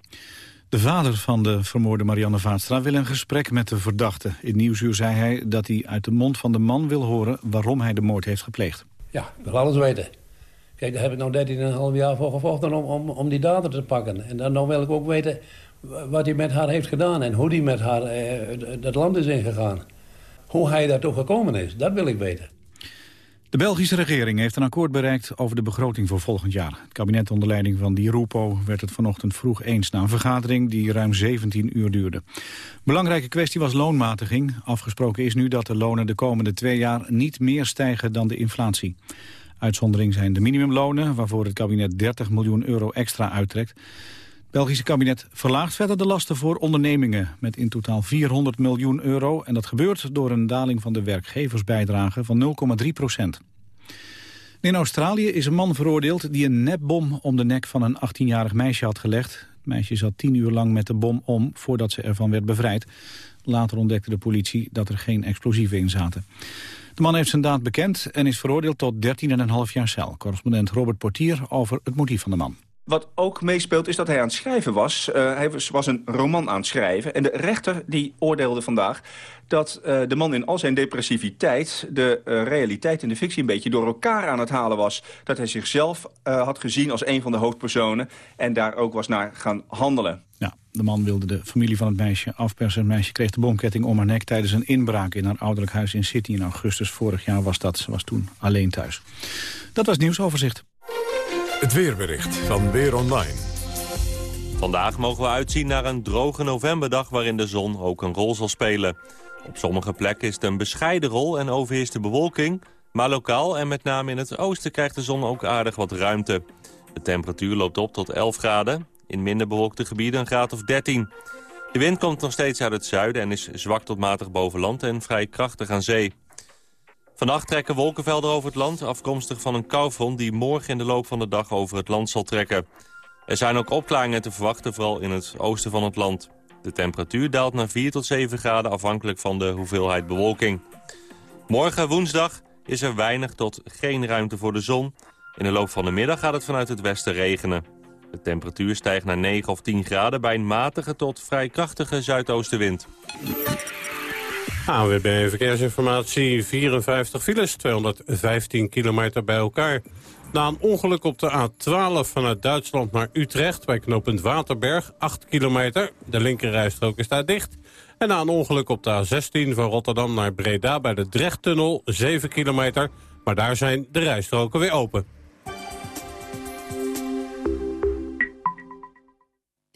De vader van de vermoorde Marianne Vaatstra wil een gesprek met de verdachte. In Nieuwsuur zei hij dat hij uit de mond van de man wil horen... waarom hij de moord heeft gepleegd. Ja, ik wil alles weten. Kijk, daar heb ik nou 13,5 jaar voor gevochten om, om, om die dader te pakken. En dan, dan wil ik ook weten wat hij met haar heeft gedaan... en hoe hij met haar eh, dat land is ingegaan. Hoe hij daartoe gekomen is, dat wil ik weten. De Belgische regering heeft een akkoord bereikt over de begroting voor volgend jaar. Het kabinet onder leiding van Di Rupo werd het vanochtend vroeg eens... na een vergadering die ruim 17 uur duurde. Belangrijke kwestie was loonmatiging. Afgesproken is nu dat de lonen de komende twee jaar niet meer stijgen dan de inflatie. Uitzondering zijn de minimumlonen, waarvoor het kabinet 30 miljoen euro extra uittrekt. Het Belgische kabinet verlaagt verder de lasten voor ondernemingen met in totaal 400 miljoen euro. En dat gebeurt door een daling van de werkgeversbijdrage van 0,3 procent. In Australië is een man veroordeeld die een nepbom om de nek van een 18-jarig meisje had gelegd. Het meisje zat tien uur lang met de bom om voordat ze ervan werd bevrijd. Later ontdekte de politie dat er geen explosieven in zaten. De man heeft zijn daad bekend en is veroordeeld tot 13,5 jaar cel. Correspondent Robert Portier over het motief van de man. Wat ook meespeelt is dat hij aan het schrijven was. Uh, hij was, een roman aan het schrijven. En de rechter die oordeelde vandaag dat uh, de man in al zijn depressiviteit... de uh, realiteit en de fictie een beetje door elkaar aan het halen was. Dat hij zichzelf had gezien als een van de hoofdpersonen... en daar ook was naar gaan handelen. Ja, de man wilde de familie van het meisje afpersen. Het meisje kreeg de bomketting om haar nek tijdens een inbraak... in haar ouderlijk huis in City. In augustus vorig jaar was dat. Ze was toen alleen thuis. Dat was nieuwsoverzicht. Het weerbericht van Weer Online. Vandaag mogen we uitzien naar een droge novemberdag waarin de zon ook een rol zal spelen. Op sommige plekken is het een bescheiden rol en overheerst de bewolking. Maar lokaal en met name in het oosten krijgt de zon ook aardig wat ruimte. De temperatuur loopt op tot 11 graden. In minder bewolkte gebieden een graad of 13. De wind komt nog steeds uit het zuiden en is zwak tot matig boven land en vrij krachtig aan zee. Vannacht trekken wolkenvelden over het land, afkomstig van een koufront... die morgen in de loop van de dag over het land zal trekken. Er zijn ook opklaringen te verwachten, vooral in het oosten van het land. De temperatuur daalt naar 4 tot 7 graden, afhankelijk van de hoeveelheid bewolking. Morgen, woensdag, is er weinig tot geen ruimte voor de zon. In de loop van de middag gaat het vanuit het westen regenen. De temperatuur stijgt naar 9 of 10 graden bij een matige tot vrij krachtige zuidoostenwind. AWB Verkeersinformatie, 54 files, 215 kilometer bij elkaar. Na een ongeluk op de A12 vanuit Duitsland naar Utrecht... bij knooppunt Waterberg, 8 kilometer. De linkerrijstrook is daar dicht. En na een ongeluk op de A16 van Rotterdam naar Breda... bij de Drechttunnel, 7 kilometer. Maar daar zijn de rijstroken weer open.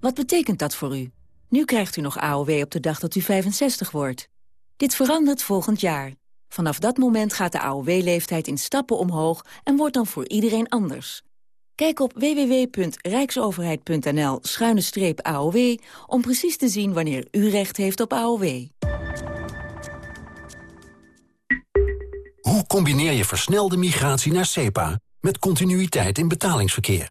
Wat betekent dat voor u? Nu krijgt u nog AOW op de dag dat u 65 wordt. Dit verandert volgend jaar. Vanaf dat moment gaat de AOW-leeftijd in stappen omhoog en wordt dan voor iedereen anders. Kijk op www.rijksoverheid.nl-aow om precies te zien wanneer u recht heeft op AOW. Hoe combineer je versnelde migratie naar SEPA met continuïteit in betalingsverkeer?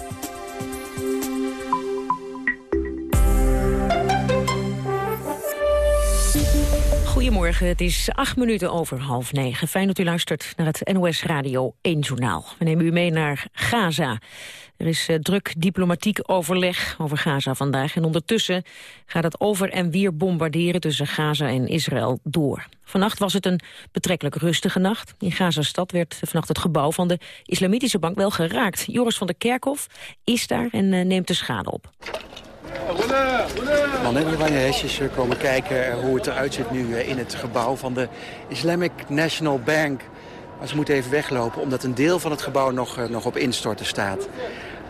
Goedemorgen, het is acht minuten over half negen. Fijn dat u luistert naar het NOS Radio 1 Journaal. We nemen u mee naar Gaza. Er is uh, druk diplomatiek overleg over Gaza vandaag. En ondertussen gaat het over en weer bombarderen tussen Gaza en Israël door. Vannacht was het een betrekkelijk rustige nacht. In Gaza-stad werd vannacht het gebouw van de Islamitische Bank wel geraakt. Joris van der Kerkhof is daar en uh, neemt de schade op. We bij hesjes komen kijken hoe het eruit ziet nu in het gebouw van de Islamic National Bank. Maar ze moeten even weglopen omdat een deel van het gebouw nog, nog op instorten staat.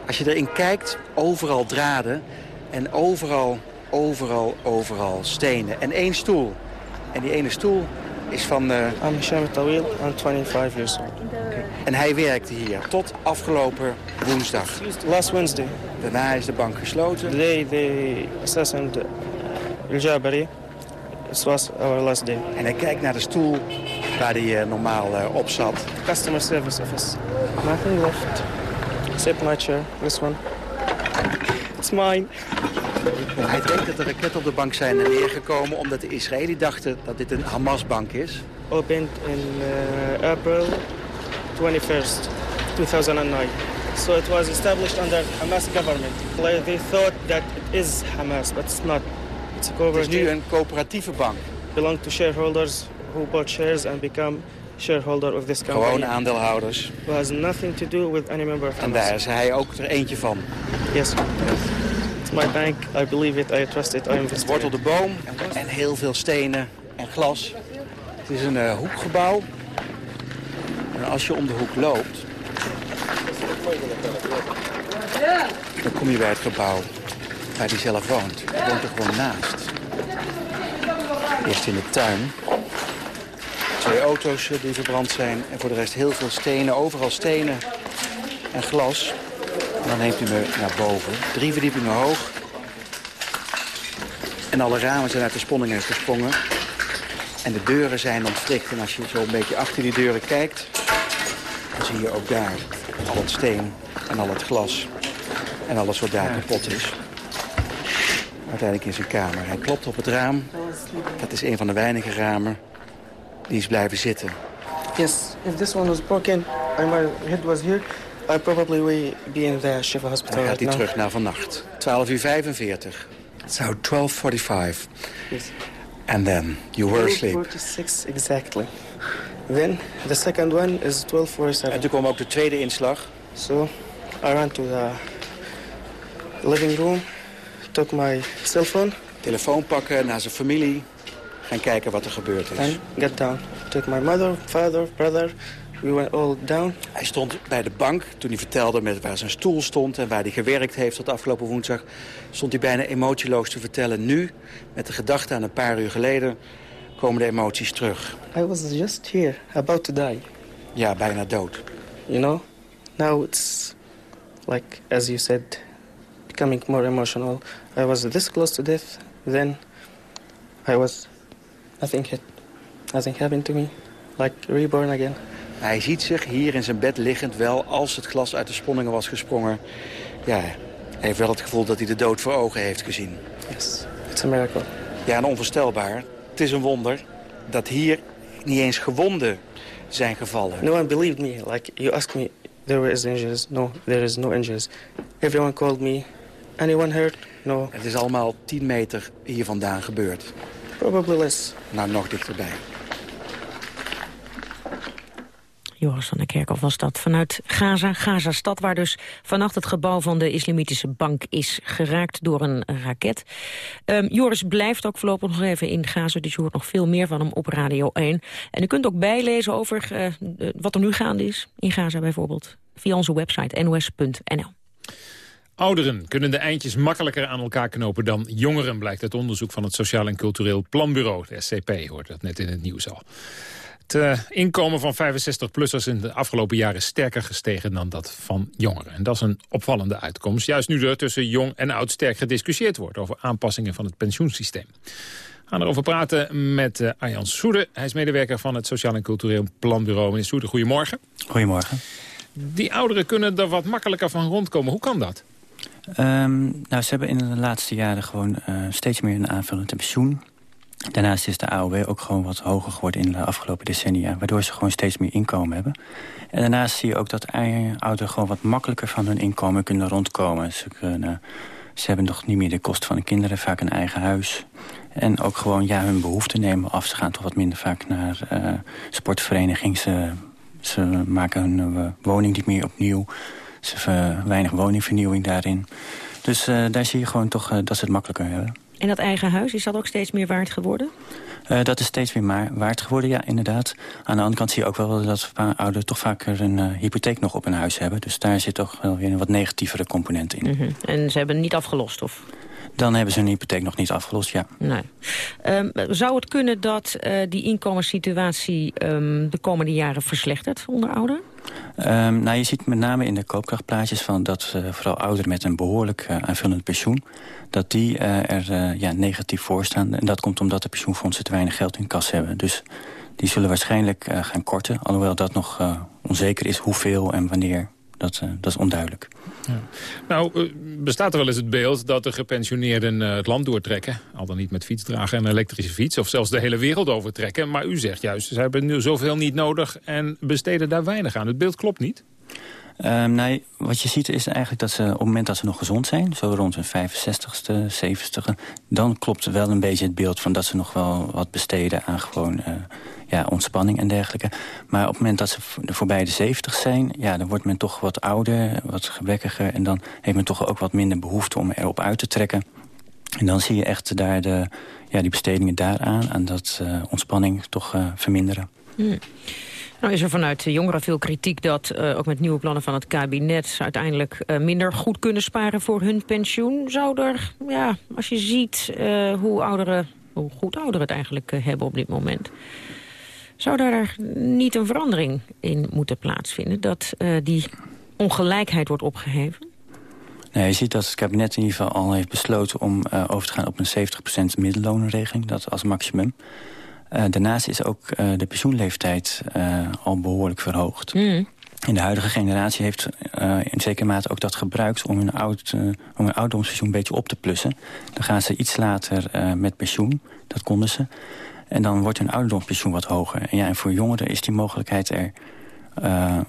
Als je erin kijkt, overal draden en overal, overal, overal stenen. En één stoel. En die ene stoel is van... Uh... I'm Hisham Tawil, I'm 25 years old. En hij werkte hier tot afgelopen woensdag. Last Wednesday. Daarna is de bank gesloten. Today they assassinated El Jabari. It was our last day. En hij kijkt naar de stoel waar hij normaal op zat. Customer service office. Nothing left. Except my chair. This one. It's mine. Hij denkt dat er raketten op de bank zijn neergekomen... omdat de Israëli dachten dat dit een Hamas-bank is. Opened in uh, April 21st, 2009. So it was established under Hamas government. They thought that it is Hamas, but it's not. It's a Het is nu een coöperatieve bank. Belong to shareholders who bought shares and become shareholder of this company. Gewoon aandeelhouders. Who has nothing to do with any member of En daar is hij ook er eentje van. Yes. It's my bank. I believe it. I trust it. I invest Het wordt op de boom en heel veel stenen en glas. Het is een uh, hoekgebouw. En als je om de hoek loopt... dan kom je bij het gebouw waar hij zelf woont. Hij woont er gewoon naast. Eerst in de tuin. Twee auto's eh, die verbrand zijn. En voor de rest heel veel stenen. Overal stenen en glas. Dan neemt u me naar boven. Drie verdiepingen hoog. En alle ramen zijn uit de sponningen gesprongen. En de deuren zijn ontwricht. En als je zo een beetje achter die deuren kijkt... dan zie je ook daar al het steen en al het glas. En alles wat daar kapot is. Uiteindelijk in zijn kamer. Hij klopt op het raam. Dat is een van de weinige ramen die is blijven zitten. Yes, if this one was broken my head was here, I probably will be in the Shiva hospital Dan gaat hij terug naar vannacht. 12 uur 45. So 12.45. Yes. And then you were asleep. 46 exactly. Then the second one is 12.47. En toen kwam ook de tweede inslag. So I ran to the living room, took my cell phone. Telefoon pakken naar zijn familie. Gaan kijken wat er gebeurd is. And get down. Took my mother, father, brother. We went all down. Hij stond bij de bank toen hij vertelde met waar zijn stoel stond... en waar hij gewerkt heeft tot afgelopen woensdag... stond hij bijna emotieloos te vertellen. Nu, met de gedachte aan een paar uur geleden... komen de emoties terug. I was just here, about to die. Ja, bijna dood. You know? Now it's like, as you said, becoming more emotional. I was this close to death, then I was... Nothing hit. Nothing happened to me. Like reborn again. Hij ziet zich hier in zijn bed liggend wel als het glas uit de sponningen was gesprongen. Ja, hij heeft wel het gevoel dat hij de dood voor ogen heeft gezien. Yes, it's a miracle. Ja, en onvoorstelbaar. Het is een wonder dat hier niet eens gewonden zijn gevallen. No one believed me. Like, you asked me, there were injuries. No, there is no injuries. Everyone called me. Anyone hurt? No. Het is allemaal 10 meter hier vandaan gebeurd. Probably less. Nou, nog dichterbij. Joris van der Kerkhof was dat vanuit Gaza, Gaza-stad... waar dus vannacht het gebouw van de Islamitische Bank is geraakt door een raket. Um, Joris blijft ook voorlopig nog even in Gaza, dus je hoort nog veel meer van hem op Radio 1. En u kunt ook bijlezen over uh, wat er nu gaande is, in Gaza bijvoorbeeld... via onze website nos.nl. Ouderen kunnen de eindjes makkelijker aan elkaar knopen dan jongeren... blijkt uit onderzoek van het Sociaal en Cultureel Planbureau, de SCP, hoort dat net in het nieuws al. Het uh, inkomen van 65-plussers is in de afgelopen jaren sterker gestegen dan dat van jongeren. En dat is een opvallende uitkomst. Juist nu er tussen jong en oud sterk gediscussieerd wordt over aanpassingen van het pensioensysteem. We gaan erover praten met uh, Arjan Soede. Hij is medewerker van het Sociaal en Cultureel Planbureau. Meneer Soede, goedemorgen. Goedemorgen. Die ouderen kunnen er wat makkelijker van rondkomen. Hoe kan dat? Um, nou, ze hebben in de laatste jaren gewoon uh, steeds meer een aanvullend pensioen. Daarnaast is de AOW ook gewoon wat hoger geworden in de afgelopen decennia... waardoor ze gewoon steeds meer inkomen hebben. En daarnaast zie je ook dat ouderen gewoon wat makkelijker van hun inkomen kunnen rondkomen. Ze, kunnen, ze hebben nog niet meer de kosten van de kinderen, vaak een eigen huis. En ook gewoon ja, hun behoeften nemen af. Ze gaan toch wat minder vaak naar uh, sportvereniging. Ze, maken hun woning niet meer opnieuw. Ze hebben weinig woningvernieuwing daarin. Dus uh, daar zie je gewoon toch uh, dat ze het makkelijker hebben. En dat eigen huis, is dat ook steeds meer waard geworden? Uh, dat is steeds meer maar waard geworden, ja, inderdaad. Aan de andere kant zie je ook wel dat ouderen toch vaker een uh, hypotheek nog op een huis hebben. Dus daar zit toch wel weer een wat negatievere component in. -hmm. En ze hebben niet afgelost, of? Dan hebben ze hun hypotheek nog niet afgelost, ja. Nee. Um, zou het kunnen dat uh, die inkomenssituatie um, de komende jaren verslechtert onder ouderen? Um, nou, je ziet met name in de koopkrachtplaatjes van dat uh, vooral ouderen met een behoorlijk uh, aanvullend pensioen, dat die er ja, negatief voor staan. En dat komt omdat de pensioenfondsen te weinig geld in kas hebben. Dus Die zullen waarschijnlijk gaan korten. Alhoewel dat nog onzeker is hoeveel en wanneer. Dat, dat is onduidelijk. Ja. Nou, bestaat er wel eens het beeld dat de gepensioneerden het land doortrekken. Al dan niet met fietsdragen en elektrische fiets. Of zelfs de hele wereld overtrekken. Maar u zegt juist, ze hebben nu zoveel niet nodig en besteden daar weinig aan. Het beeld klopt niet. Um, nee, wat je ziet is eigenlijk dat ze op het moment dat ze nog gezond zijn... zo rond hun 65ste, 70ste... dan klopt wel een beetje het beeld van dat ze nog wel wat besteden... aan gewoon uh, ja, ontspanning en dergelijke. Maar op het moment dat ze voorbij de 70 zijn... ja, dan wordt men toch wat ouder, wat gebrekkiger... en dan heeft men toch ook wat minder behoefte om erop uit te trekken. En dan zie je echt daar de, ja, die bestedingen daaraan... aan dat uh, ontspanning toch uh, verminderen. Hmm. Nou is er vanuit de jongeren veel kritiek dat uh, ook met nieuwe plannen van het kabinet... uiteindelijk uh, minder goed kunnen sparen voor hun pensioen. Zou er, ja, als je ziet uh, hoe, ouderen, hoe goed ouderen het eigenlijk hebben op dit moment... zou daar niet een verandering in moeten plaatsvinden? Dat die ongelijkheid wordt opgeheven? Nee, je ziet dat het kabinet in ieder geval al heeft besloten... om over te gaan op een 70% middelloonregeling, dat als maximum... Uh, daarnaast is ook uh, de pensioenleeftijd uh, al behoorlijk verhoogd. Mm. En de huidige generatie heeft in zekere mate ook dat gebruikt... om hun, oud, om hun ouderdomspensioen een beetje op te plussen. Dan gaan ze iets later met pensioen, dat konden ze. En dan wordt hun ouderdomspensioen wat hoger. En, ja, en voor jongeren is die mogelijkheid er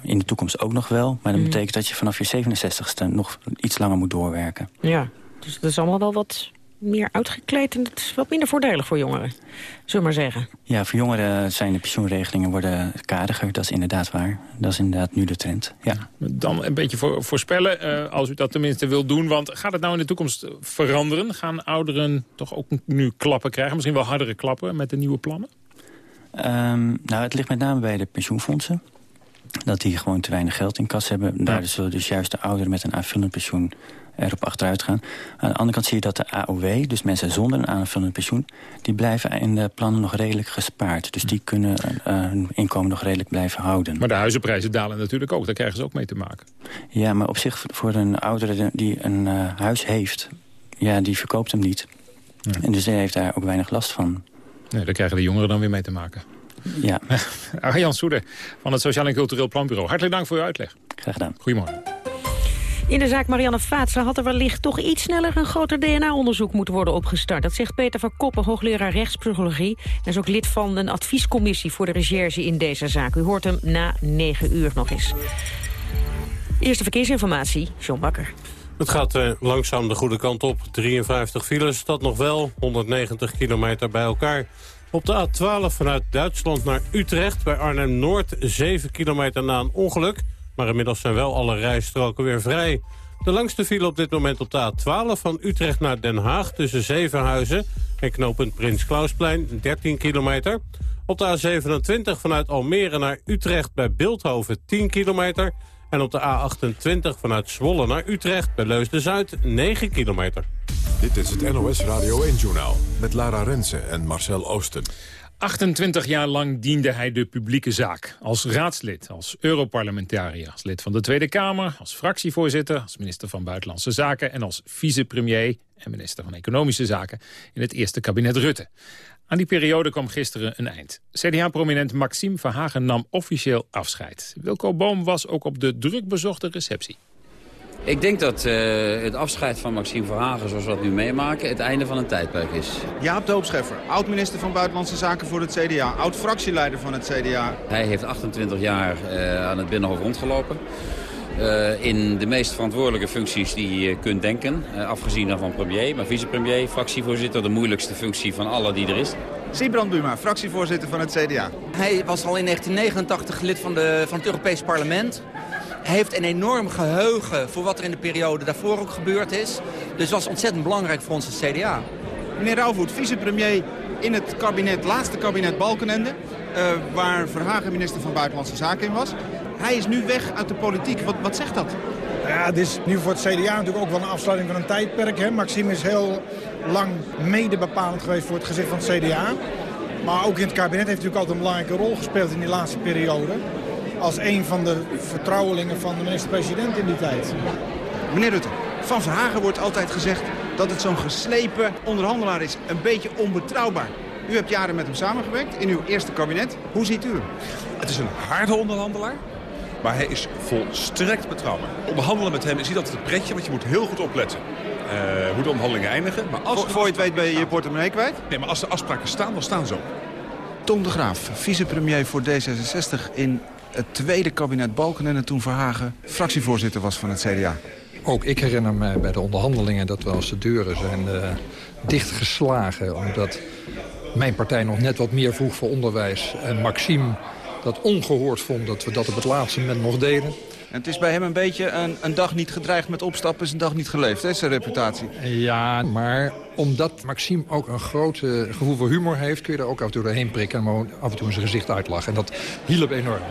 in de toekomst ook nog wel. Maar dat mm. betekent dat je vanaf je 67ste nog iets langer moet doorwerken. Ja, dus dat is allemaal wel wat meer uitgekleed en dat is wat minder voordelig voor jongeren, zullen we maar zeggen. Ja, voor jongeren zijn de pensioenregelingen worden kadiger, dat is inderdaad waar. Dat is inderdaad nu de trend, ja. Dan een beetje voor, voorspellen, uh, als u dat tenminste wil doen, want gaat het nou in de toekomst veranderen? Gaan ouderen toch ook nu klappen krijgen, misschien wel hardere klappen met de nieuwe plannen? Um, nou, het ligt met name bij de pensioenfondsen dat die gewoon te weinig geld in kas hebben. Daar zullen dus juist de ouderen met een aanvullend pensioen erop achteruit gaan. Aan de andere kant zie je dat de AOW, dus mensen zonder een aanvullend pensioen... die blijven in de plannen nog redelijk gespaard. Dus die kunnen uh, hun inkomen nog redelijk blijven houden. Maar de huizenprijzen dalen natuurlijk ook. Daar krijgen ze ook mee te maken. Ja, maar op zich voor een oudere die een uh, huis heeft... ja, die verkoopt hem niet. Ja. En dus die heeft daar ook weinig last van. Nee, daar krijgen de jongeren dan weer mee te maken. Ja. Arjan Soeder van het Sociaal en Cultureel Planbureau. Hartelijk dank voor uw uitleg. Graag gedaan. Goedemorgen. In de zaak Marianne Vaatsen had er wellicht toch iets sneller een groter DNA-onderzoek moeten worden opgestart. Dat zegt Peter van Koppen, hoogleraar rechtspsychologie. En is ook lid van een adviescommissie voor de recherche in deze zaak. U hoort hem na negen uur nog eens. Eerste verkeersinformatie, John Bakker. Het gaat uh, langzaam de goede kant op. 53 files, dat nog wel. 190 kilometer bij elkaar. Op de A12 vanuit Duitsland naar Utrecht bij Arnhem-Noord... 7 kilometer na een ongeluk. Maar inmiddels zijn wel alle rijstroken weer vrij. De langste file op dit moment op de A12 van Utrecht naar Den Haag... tussen Zevenhuizen en knooppunt Prins Klausplein, 13 kilometer. Op de A27 vanuit Almere naar Utrecht bij Beeldhoven, 10 kilometer. En op de A28 vanuit Zwolle naar Utrecht bij Leusden-Zuid, 9 kilometer. Dit is het NOS Radio 1-journaal met Lara Rensen en Marcel Oosten. 28 jaar lang diende hij de publieke zaak. Als raadslid, als Europarlementariër, als lid van de Tweede Kamer... als fractievoorzitter, als minister van Buitenlandse Zaken... en als vicepremier en minister van Economische Zaken... in het eerste kabinet Rutte. Aan die periode kwam gisteren een eind. CDA-prominent Maxime Verhagen nam officieel afscheid. Wilco Boom was ook op de drukbezochte receptie. Ik denk dat uh, het afscheid van Maxime Verhagen, zoals we dat nu meemaken, het einde van een tijdperk is. Jaap Doopscheffer, oud-minister van Buitenlandse Zaken voor het CDA, oud-fractieleider van het CDA. Hij heeft 28 jaar uh, aan het Binnenhof rondgelopen. Uh, in de meest verantwoordelijke functies die je kunt denken. afgezien dan van premier, maar vicepremier, fractievoorzitter, de moeilijkste functie van alle die er is. Siebrand Buma, fractievoorzitter van het CDA. Hij was al in 1989 lid van, de, van het Europees Parlement. Hij heeft een enorm geheugen voor wat er in de periode daarvoor ook gebeurd is. Dus dat was ontzettend belangrijk voor ons als CDA. Meneer Rauwvoet, vicepremier in het kabinet, laatste kabinet Balkenende... Uh, waar Verhagen minister van Buitenlandse Zaken in was. Hij is nu weg uit de politiek. Wat, wat zegt dat? Ja, dit is nu voor het CDA natuurlijk ook wel een afsluiting van een tijdperk. Hè. Maxime is heel lang mede bepalend geweest voor het gezicht van het CDA. Maar ook in het kabinet heeft hij natuurlijk altijd een belangrijke rol gespeeld in die laatste periode als een van de vertrouwelingen van de minister-president in die tijd. Meneer Rutte, van Verhagen wordt altijd gezegd dat het zo'n geslepen onderhandelaar is. Een beetje onbetrouwbaar. U hebt jaren met hem samengewerkt in uw eerste kabinet. Hoe ziet u hem? Het is een harde onderhandelaar. Maar hij is volstrekt betrouwbaar. Onderhandelen met hem is niet altijd een pretje, want je moet heel goed opletten. Uh, hoe de onderhandelingen eindigen. Maar als voor, voor je het weet ben je je portemonnee kwijt? Nee, maar als de afspraken staan, dan staan ze ook. Tom de Graaf, vicepremier voor D66 in het tweede kabinet Balkenende... toen Verhagen fractievoorzitter was van het CDA. Ook ik herinner me bij de onderhandelingen dat we als de deuren zijn uh, dichtgeslagen. Omdat mijn partij nog net wat meer vroeg voor onderwijs. En Maxime dat ongehoord vond dat we dat op het laatste moment nog deden. En het is bij hem een beetje een, een dag niet gedreigd met opstappen... is een dag niet geleefd, hè, zijn reputatie. Ja, maar omdat Maxime ook een groot gevoel voor humor heeft... kun je daar ook af en toe doorheen prikken en af en toe in zijn gezicht uitlachen. En dat hielp enorm.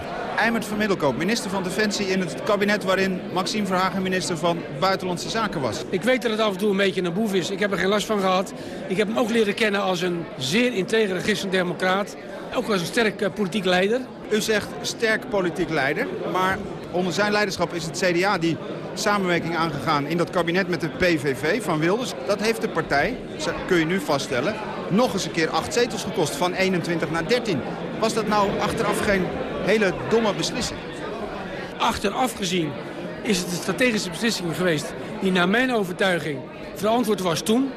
Eimert van Middelkoop, minister van Defensie in het kabinet... waarin Maxime Verhagen minister van Buitenlandse Zaken was. Ik weet dat het af en toe een beetje een boef is. Ik heb er geen last van gehad. Ik heb hem ook leren kennen als een zeer integere christendemocraat. Ook als een sterk uh, politiek leider. U zegt sterk politiek leider, maar onder zijn leiderschap is het CDA die samenwerking aangegaan in dat kabinet met de PVV van Wilders. Dat heeft de partij, kun je nu vaststellen, nog eens een keer acht zetels gekost. Van 21 naar 13. Was dat nou achteraf geen hele domme beslissing? Achteraf gezien is het een strategische beslissing geweest die naar mijn overtuiging verantwoord was toen.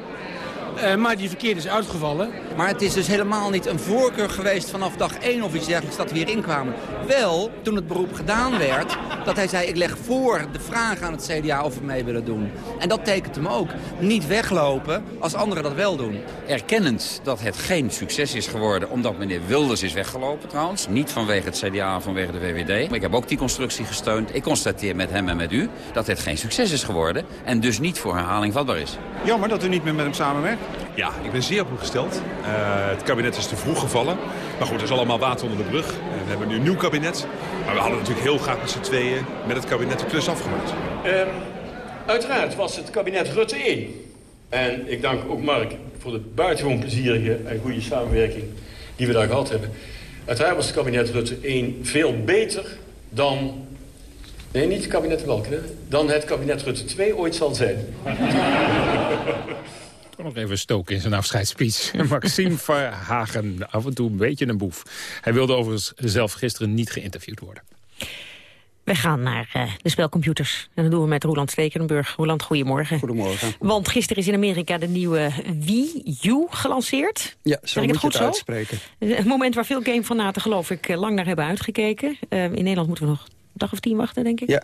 Uh, maar die verkeerd is uitgevallen. Maar het is dus helemaal niet een voorkeur geweest vanaf dag 1 of iets dergelijks dat we hier inkwamen. Wel, toen het beroep gedaan werd, dat hij zei ik leg voor de vraag aan het CDA of we mee willen doen. En dat tekent hem ook. Niet weglopen als anderen dat wel doen. Erkennend dat het geen succes is geworden omdat meneer Wilders is weggelopen trouwens. Niet vanwege het CDA, vanwege de VVD. Maar ik heb ook die constructie gesteund. Ik constateer met hem en met u dat het geen succes is geworden. En dus niet voor herhaling vatbaar is. Jammer dat u niet meer met hem samenwerkt. Ja, ik ben zeer op hem gesteld. Uh, het kabinet is te vroeg gevallen. Maar goed, er is allemaal water onder de brug. we hebben nu een nieuw kabinet. Maar we hadden natuurlijk heel graag met z'n tweeën met het kabinet de klus afgemaakt. Um, uiteraard was het kabinet Rutte 1. En ik dank ook Mark voor de buitengewoon plezierige en goede samenwerking die we daar gehad hebben. Uiteraard was het kabinet Rutte 1 veel beter dan... Nee, niet het kabinet Welke, dan het kabinet Rutte 2 ooit zal zijn. Nog even stoken in zijn afscheidsspeech. Maxime Verhagen, af en toe een beetje een boef. Hij wilde overigens zelf gisteren niet geïnterviewd worden. We gaan naar uh, de spelcomputers. En dat doen we met Roland Stekenburg. Roland, goedemorgen. Goedemorgen. Want gisteren is in Amerika de nieuwe Wii U gelanceerd. Ja, zo moet het goed je het uitspreken. Een moment waar veel gamefanaten geloof ik eh, lang naar hebben uitgekeken. Uh, in Nederland moeten we nog een dag of tien wachten, denk ik. Ja.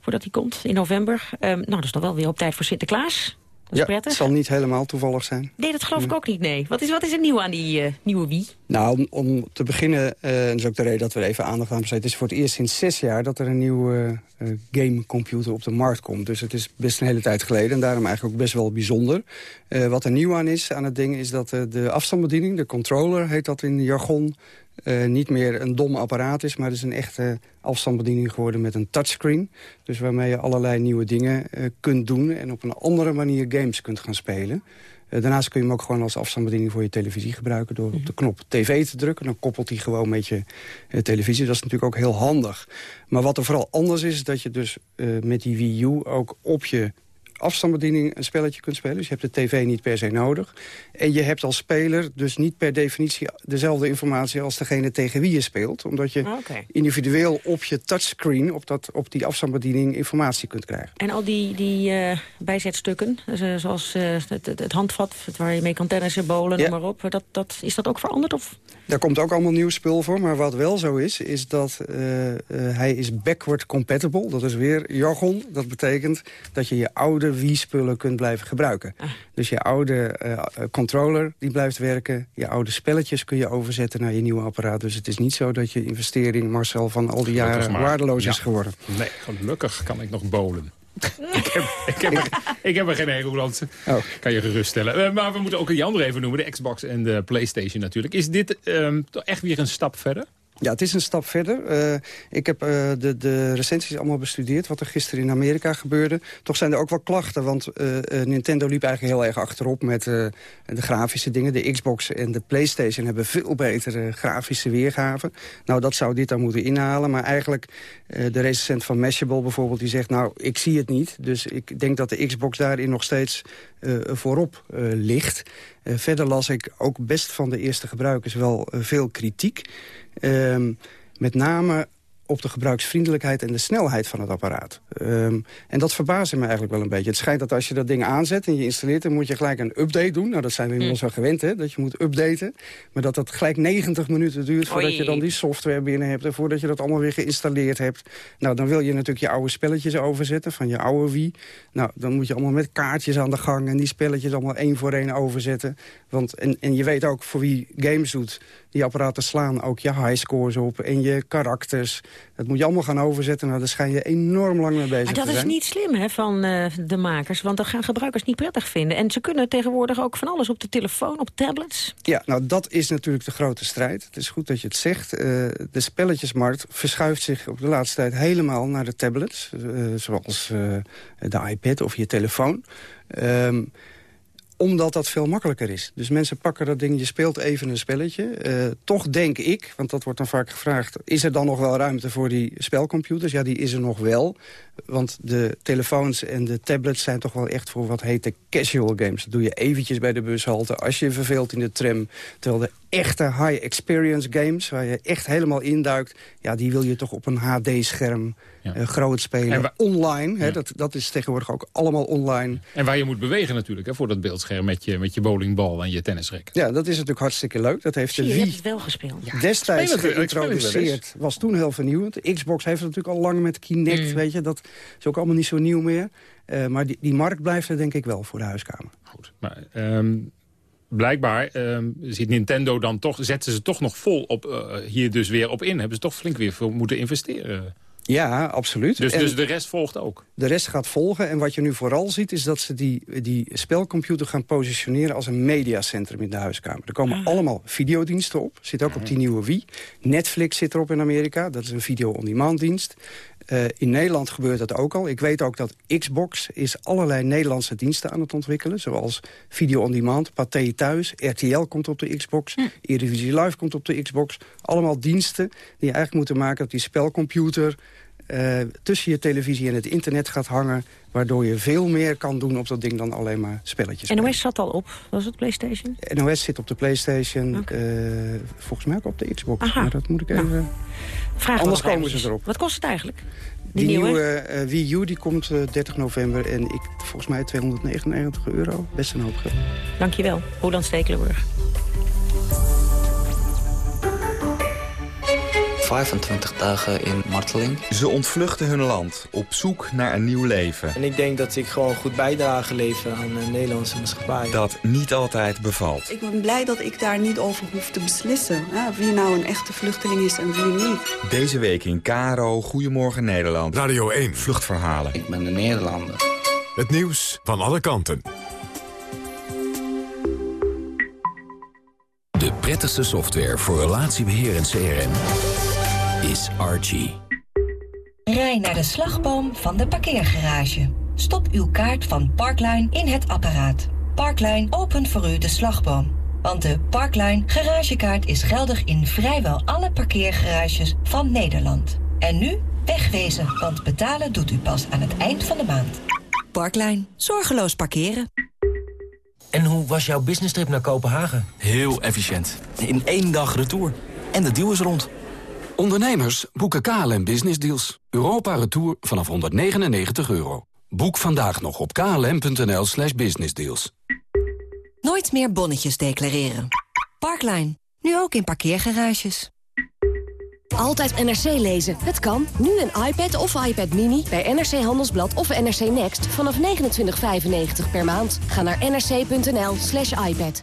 Voordat hij komt in november. Uh, nou, dat is nog wel weer op tijd voor Sinterklaas ja, het zal niet helemaal toevallig zijn. Nee, dat geloof ik ook niet, nee. Wat is, wat is er nieuw aan die uh, nieuwe Wii? Nou, om, om te beginnen, uh, en dat is ook de reden dat we er even aandacht aan besteden... het is voor het eerst sinds zes jaar dat er een nieuwe uh, gamecomputer op de markt komt. Dus het is best een hele tijd geleden en daarom eigenlijk ook best wel bijzonder. wat er nieuw aan is aan het ding is dat de afstandsbediening, de controller heet dat in jargon... Uh, niet meer een dom apparaat is, maar het is een echte afstandsbediening geworden met een touchscreen. Dus waarmee je allerlei nieuwe dingen uh, kunt doen en op een andere manier games kunt gaan spelen. Uh, daarnaast kun je hem ook gewoon als afstandsbediening voor je televisie gebruiken... door op de knop tv te drukken. Dan koppelt hij gewoon met je televisie. Dat is natuurlijk ook heel handig. Maar wat er vooral anders is, dat je dus met die Wii U ook op je afstandsbediening een spelletje kunt spelen. Dus je hebt de tv niet per se nodig. En je hebt als speler dus niet per definitie dezelfde informatie... als degene tegen wie je speelt. Omdat je ah, individueel op je touchscreen, op, dat, op die afstandsbediening... informatie kunt krijgen. En al die, die uh, bijzetstukken, eh, zoals uh, het, het, handvat... waar je mee kan tennissen, bowlen, noem maar op... Dat, dat, is dat ook veranderd? Of? Daar komt ook allemaal nieuw spul voor. Maar wat wel zo is, is dat hij is backward compatible. Dat is weer jargon. Dat betekent dat je je oude Wii-spullen kunt blijven gebruiken. Ah. Dus je oude uh, controller die blijft werken. Je oude spelletjes kun je overzetten naar je nieuwe apparaat. Dus het is niet zo dat je investering, Marcel, van al die jaren waardeloos is geworden. Nee, gelukkig kan ik nog bolen. ik, heb, ik, heb er, ik heb er geen Roland. Oh. Kan je geruststellen. Uh, maar we moeten ook die andere even noemen. De Xbox en de Playstation natuurlijk. Is dit um, toch echt weer een stap verder? Ja, het is een stap verder. Uh, ik heb uh, de, de recensies allemaal bestudeerd, wat er gisteren in Amerika gebeurde. Toch zijn er ook wel klachten, want uh, Nintendo liep eigenlijk heel erg achterop... met de grafische dingen. De Xbox en de Playstation hebben veel betere grafische weergaven. Nou, dat zou dit dan moeten inhalen. Maar eigenlijk, de recensent van Mashable bijvoorbeeld, die zegt... nou, ik zie het niet, dus ik denk dat de Xbox daarin nog steeds voorop ligt. verder las ik ook best van de eerste gebruikers wel veel kritiek... Ehm, met name op de gebruiksvriendelijkheid en de snelheid van het apparaat. Um, en dat verbaasde me eigenlijk wel een beetje. Het schijnt dat als je dat ding aanzet en je installeert... dan moet je gelijk een update doen. Nou, dat zijn we inmiddels mm. al gewend, hè, dat je moet updaten. Maar dat dat gelijk 90 minuten duurt voordat je dan die software binnen hebt... en voordat je dat allemaal weer geïnstalleerd hebt. Nou, dan wil je natuurlijk je oude spelletjes overzetten van je oude Wii. Nou, dan moet je allemaal met kaartjes aan de gang... en die spelletjes allemaal één voor één overzetten. Want, en, en je weet ook voor wie games doet die apparaten slaan ook je highscores op en je karakters. Dat moet je allemaal gaan overzetten. Nou, daar schijn je enorm lang mee bezig maar dat is niet slim hè, van uh, de makers, want dat gaan gebruikers niet prettig vinden. En ze kunnen tegenwoordig ook van alles op de telefoon, op tablets. Ja, nou dat is natuurlijk de grote strijd. Het is goed dat je het zegt. Uh, de spelletjesmarkt verschuift zich op de laatste tijd helemaal naar de tablets. Uh, zoals de iPad of je telefoon. Um, omdat dat veel makkelijker is. Dus mensen pakken dat ding, je speelt even een spelletje. Uh, toch denk ik, want dat wordt dan vaak gevraagd... is er dan nog wel ruimte voor die spelcomputers? Ja, die is er nog wel. Want de telefoons en de tablets zijn toch wel echt voor wat heet de casual games. Dat doe je eventjes bij de bushalte, als je verveelt in de tram. Terwijl de echte high-experience games, waar je echt helemaal induikt... ja, die wil je toch op een HD-scherm ja. uh, groot spelen. online, hè, dat, dat is tegenwoordig ook allemaal online. En waar je moet bewegen natuurlijk, hè, voor dat beeldscherm... met je, met je bowlingbal en je tennisrek. Ja, dat is natuurlijk hartstikke leuk. Dat heeft de Wii wel gespeeld. Ja. destijds geïntroduceerd. Was toen heel vernieuwend. De Xbox heeft het natuurlijk al lang met Kinect, mm. weet je. Dat is ook allemaal niet zo nieuw meer. Uh, maar die, die markt blijft er denk ik wel voor de huiskamer. Goed, maar... Um blijkbaar um, zit Nintendo dan toch, zetten ze toch nog vol op, uh, hier dus weer op in. Hebben ze toch flink weer veel moeten investeren. Ja, absoluut. Dus, dus de rest volgt ook? De rest gaat volgen. En wat je nu vooral ziet is dat ze die, die spelcomputer gaan positioneren... als een mediacentrum in de huiskamer. Er komen ah. allemaal videodiensten op. Zit ook op die nieuwe Wii. Netflix zit erop in Amerika. Dat is een video-on-demand dienst. Uh, in Nederland gebeurt dat ook al. Ik weet ook dat Xbox is allerlei Nederlandse diensten aan het ontwikkelen. Zoals Video On Demand, Pathé Thuis, RTL komt op de Xbox. Hm. Eredivisie Live komt op de Xbox. Allemaal diensten die eigenlijk moeten maken dat die spelcomputer... Uh, tussen je televisie en het internet gaat hangen... waardoor je veel meer kan doen op dat ding dan alleen maar spelletjes. NOS zat al op, was het PlayStation? NOS zit op de PlayStation, okay. uh, volgens mij ook op de Xbox. Aha. Maar dat moet ik even... Nou. Vraag Anders komen ze erop. Wat kost het eigenlijk? Die, die nieuwe, uh, Wii U die komt uh, 30 november en ik, volgens mij 299 euro. Best een hoop geld. Dankjewel, Roland Stekelenburg. 25 dagen in marteling. Ze ontvluchten hun land op zoek naar een nieuw leven. En ik denk dat ik gewoon goed bijdrage leven aan de Nederlandse maatschappij. Dat niet altijd bevalt. Ik ben blij dat ik daar niet over hoef te beslissen. Hè, wie nou een echte vluchteling is en wie niet. Deze week in Karo, Goedemorgen Nederland. Radio 1. Vluchtverhalen. Ik ben de Nederlander. Het nieuws van alle kanten. De prettigste software voor relatiebeheer en CRM is Archie. Rij naar de slagboom van de parkeergarage. Stop uw kaart van Parkline in het apparaat. Parkline opent voor u de slagboom. Want de Parkline garagekaart is geldig in vrijwel alle parkeergarages van Nederland. En nu wegwezen, want betalen doet u pas aan het eind van de maand. Parkline. Zorgeloos parkeren. En hoe was jouw business trip naar Kopenhagen? Heel efficiënt. In één dag retour. En de deal is rond. Ondernemers boeken KLM Business Deals. Europa Retour vanaf 199 euro. Boek vandaag nog op klm.nl slash businessdeals. Nooit meer bonnetjes declareren. Parkline. Nu ook in parkeergarages. Altijd NRC lezen. Het kan. Nu een iPad of iPad Mini bij NRC Handelsblad of NRC Next vanaf 29,95 per maand. Ga naar nrc.nl slash iPad.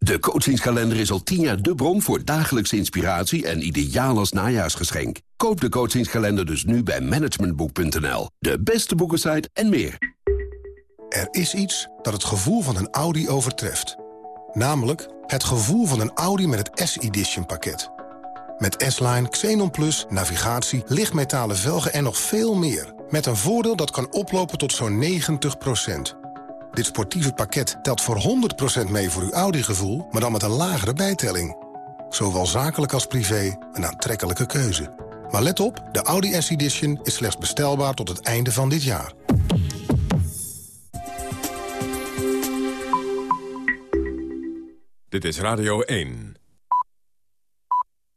De coachingskalender is al tien jaar de bron voor dagelijkse inspiratie en ideaal als najaarsgeschenk. Koop de coachingskalender dus nu bij managementboek.nl. De beste boekensite en meer. Er is iets dat het gevoel van een Audi overtreft. Namelijk het gevoel van een Audi met het S-Edition pakket. Met S-Line, Xenon Plus, navigatie, lichtmetalen velgen en nog veel meer. Met een voordeel dat kan oplopen tot zo'n 90%. Dit sportieve pakket telt voor 100% mee voor uw Audi-gevoel... maar dan met een lagere bijtelling. Zowel zakelijk als privé, een aantrekkelijke keuze. Maar let op, de Audi S-Edition is slechts bestelbaar tot het einde van dit jaar. Dit is Radio 1.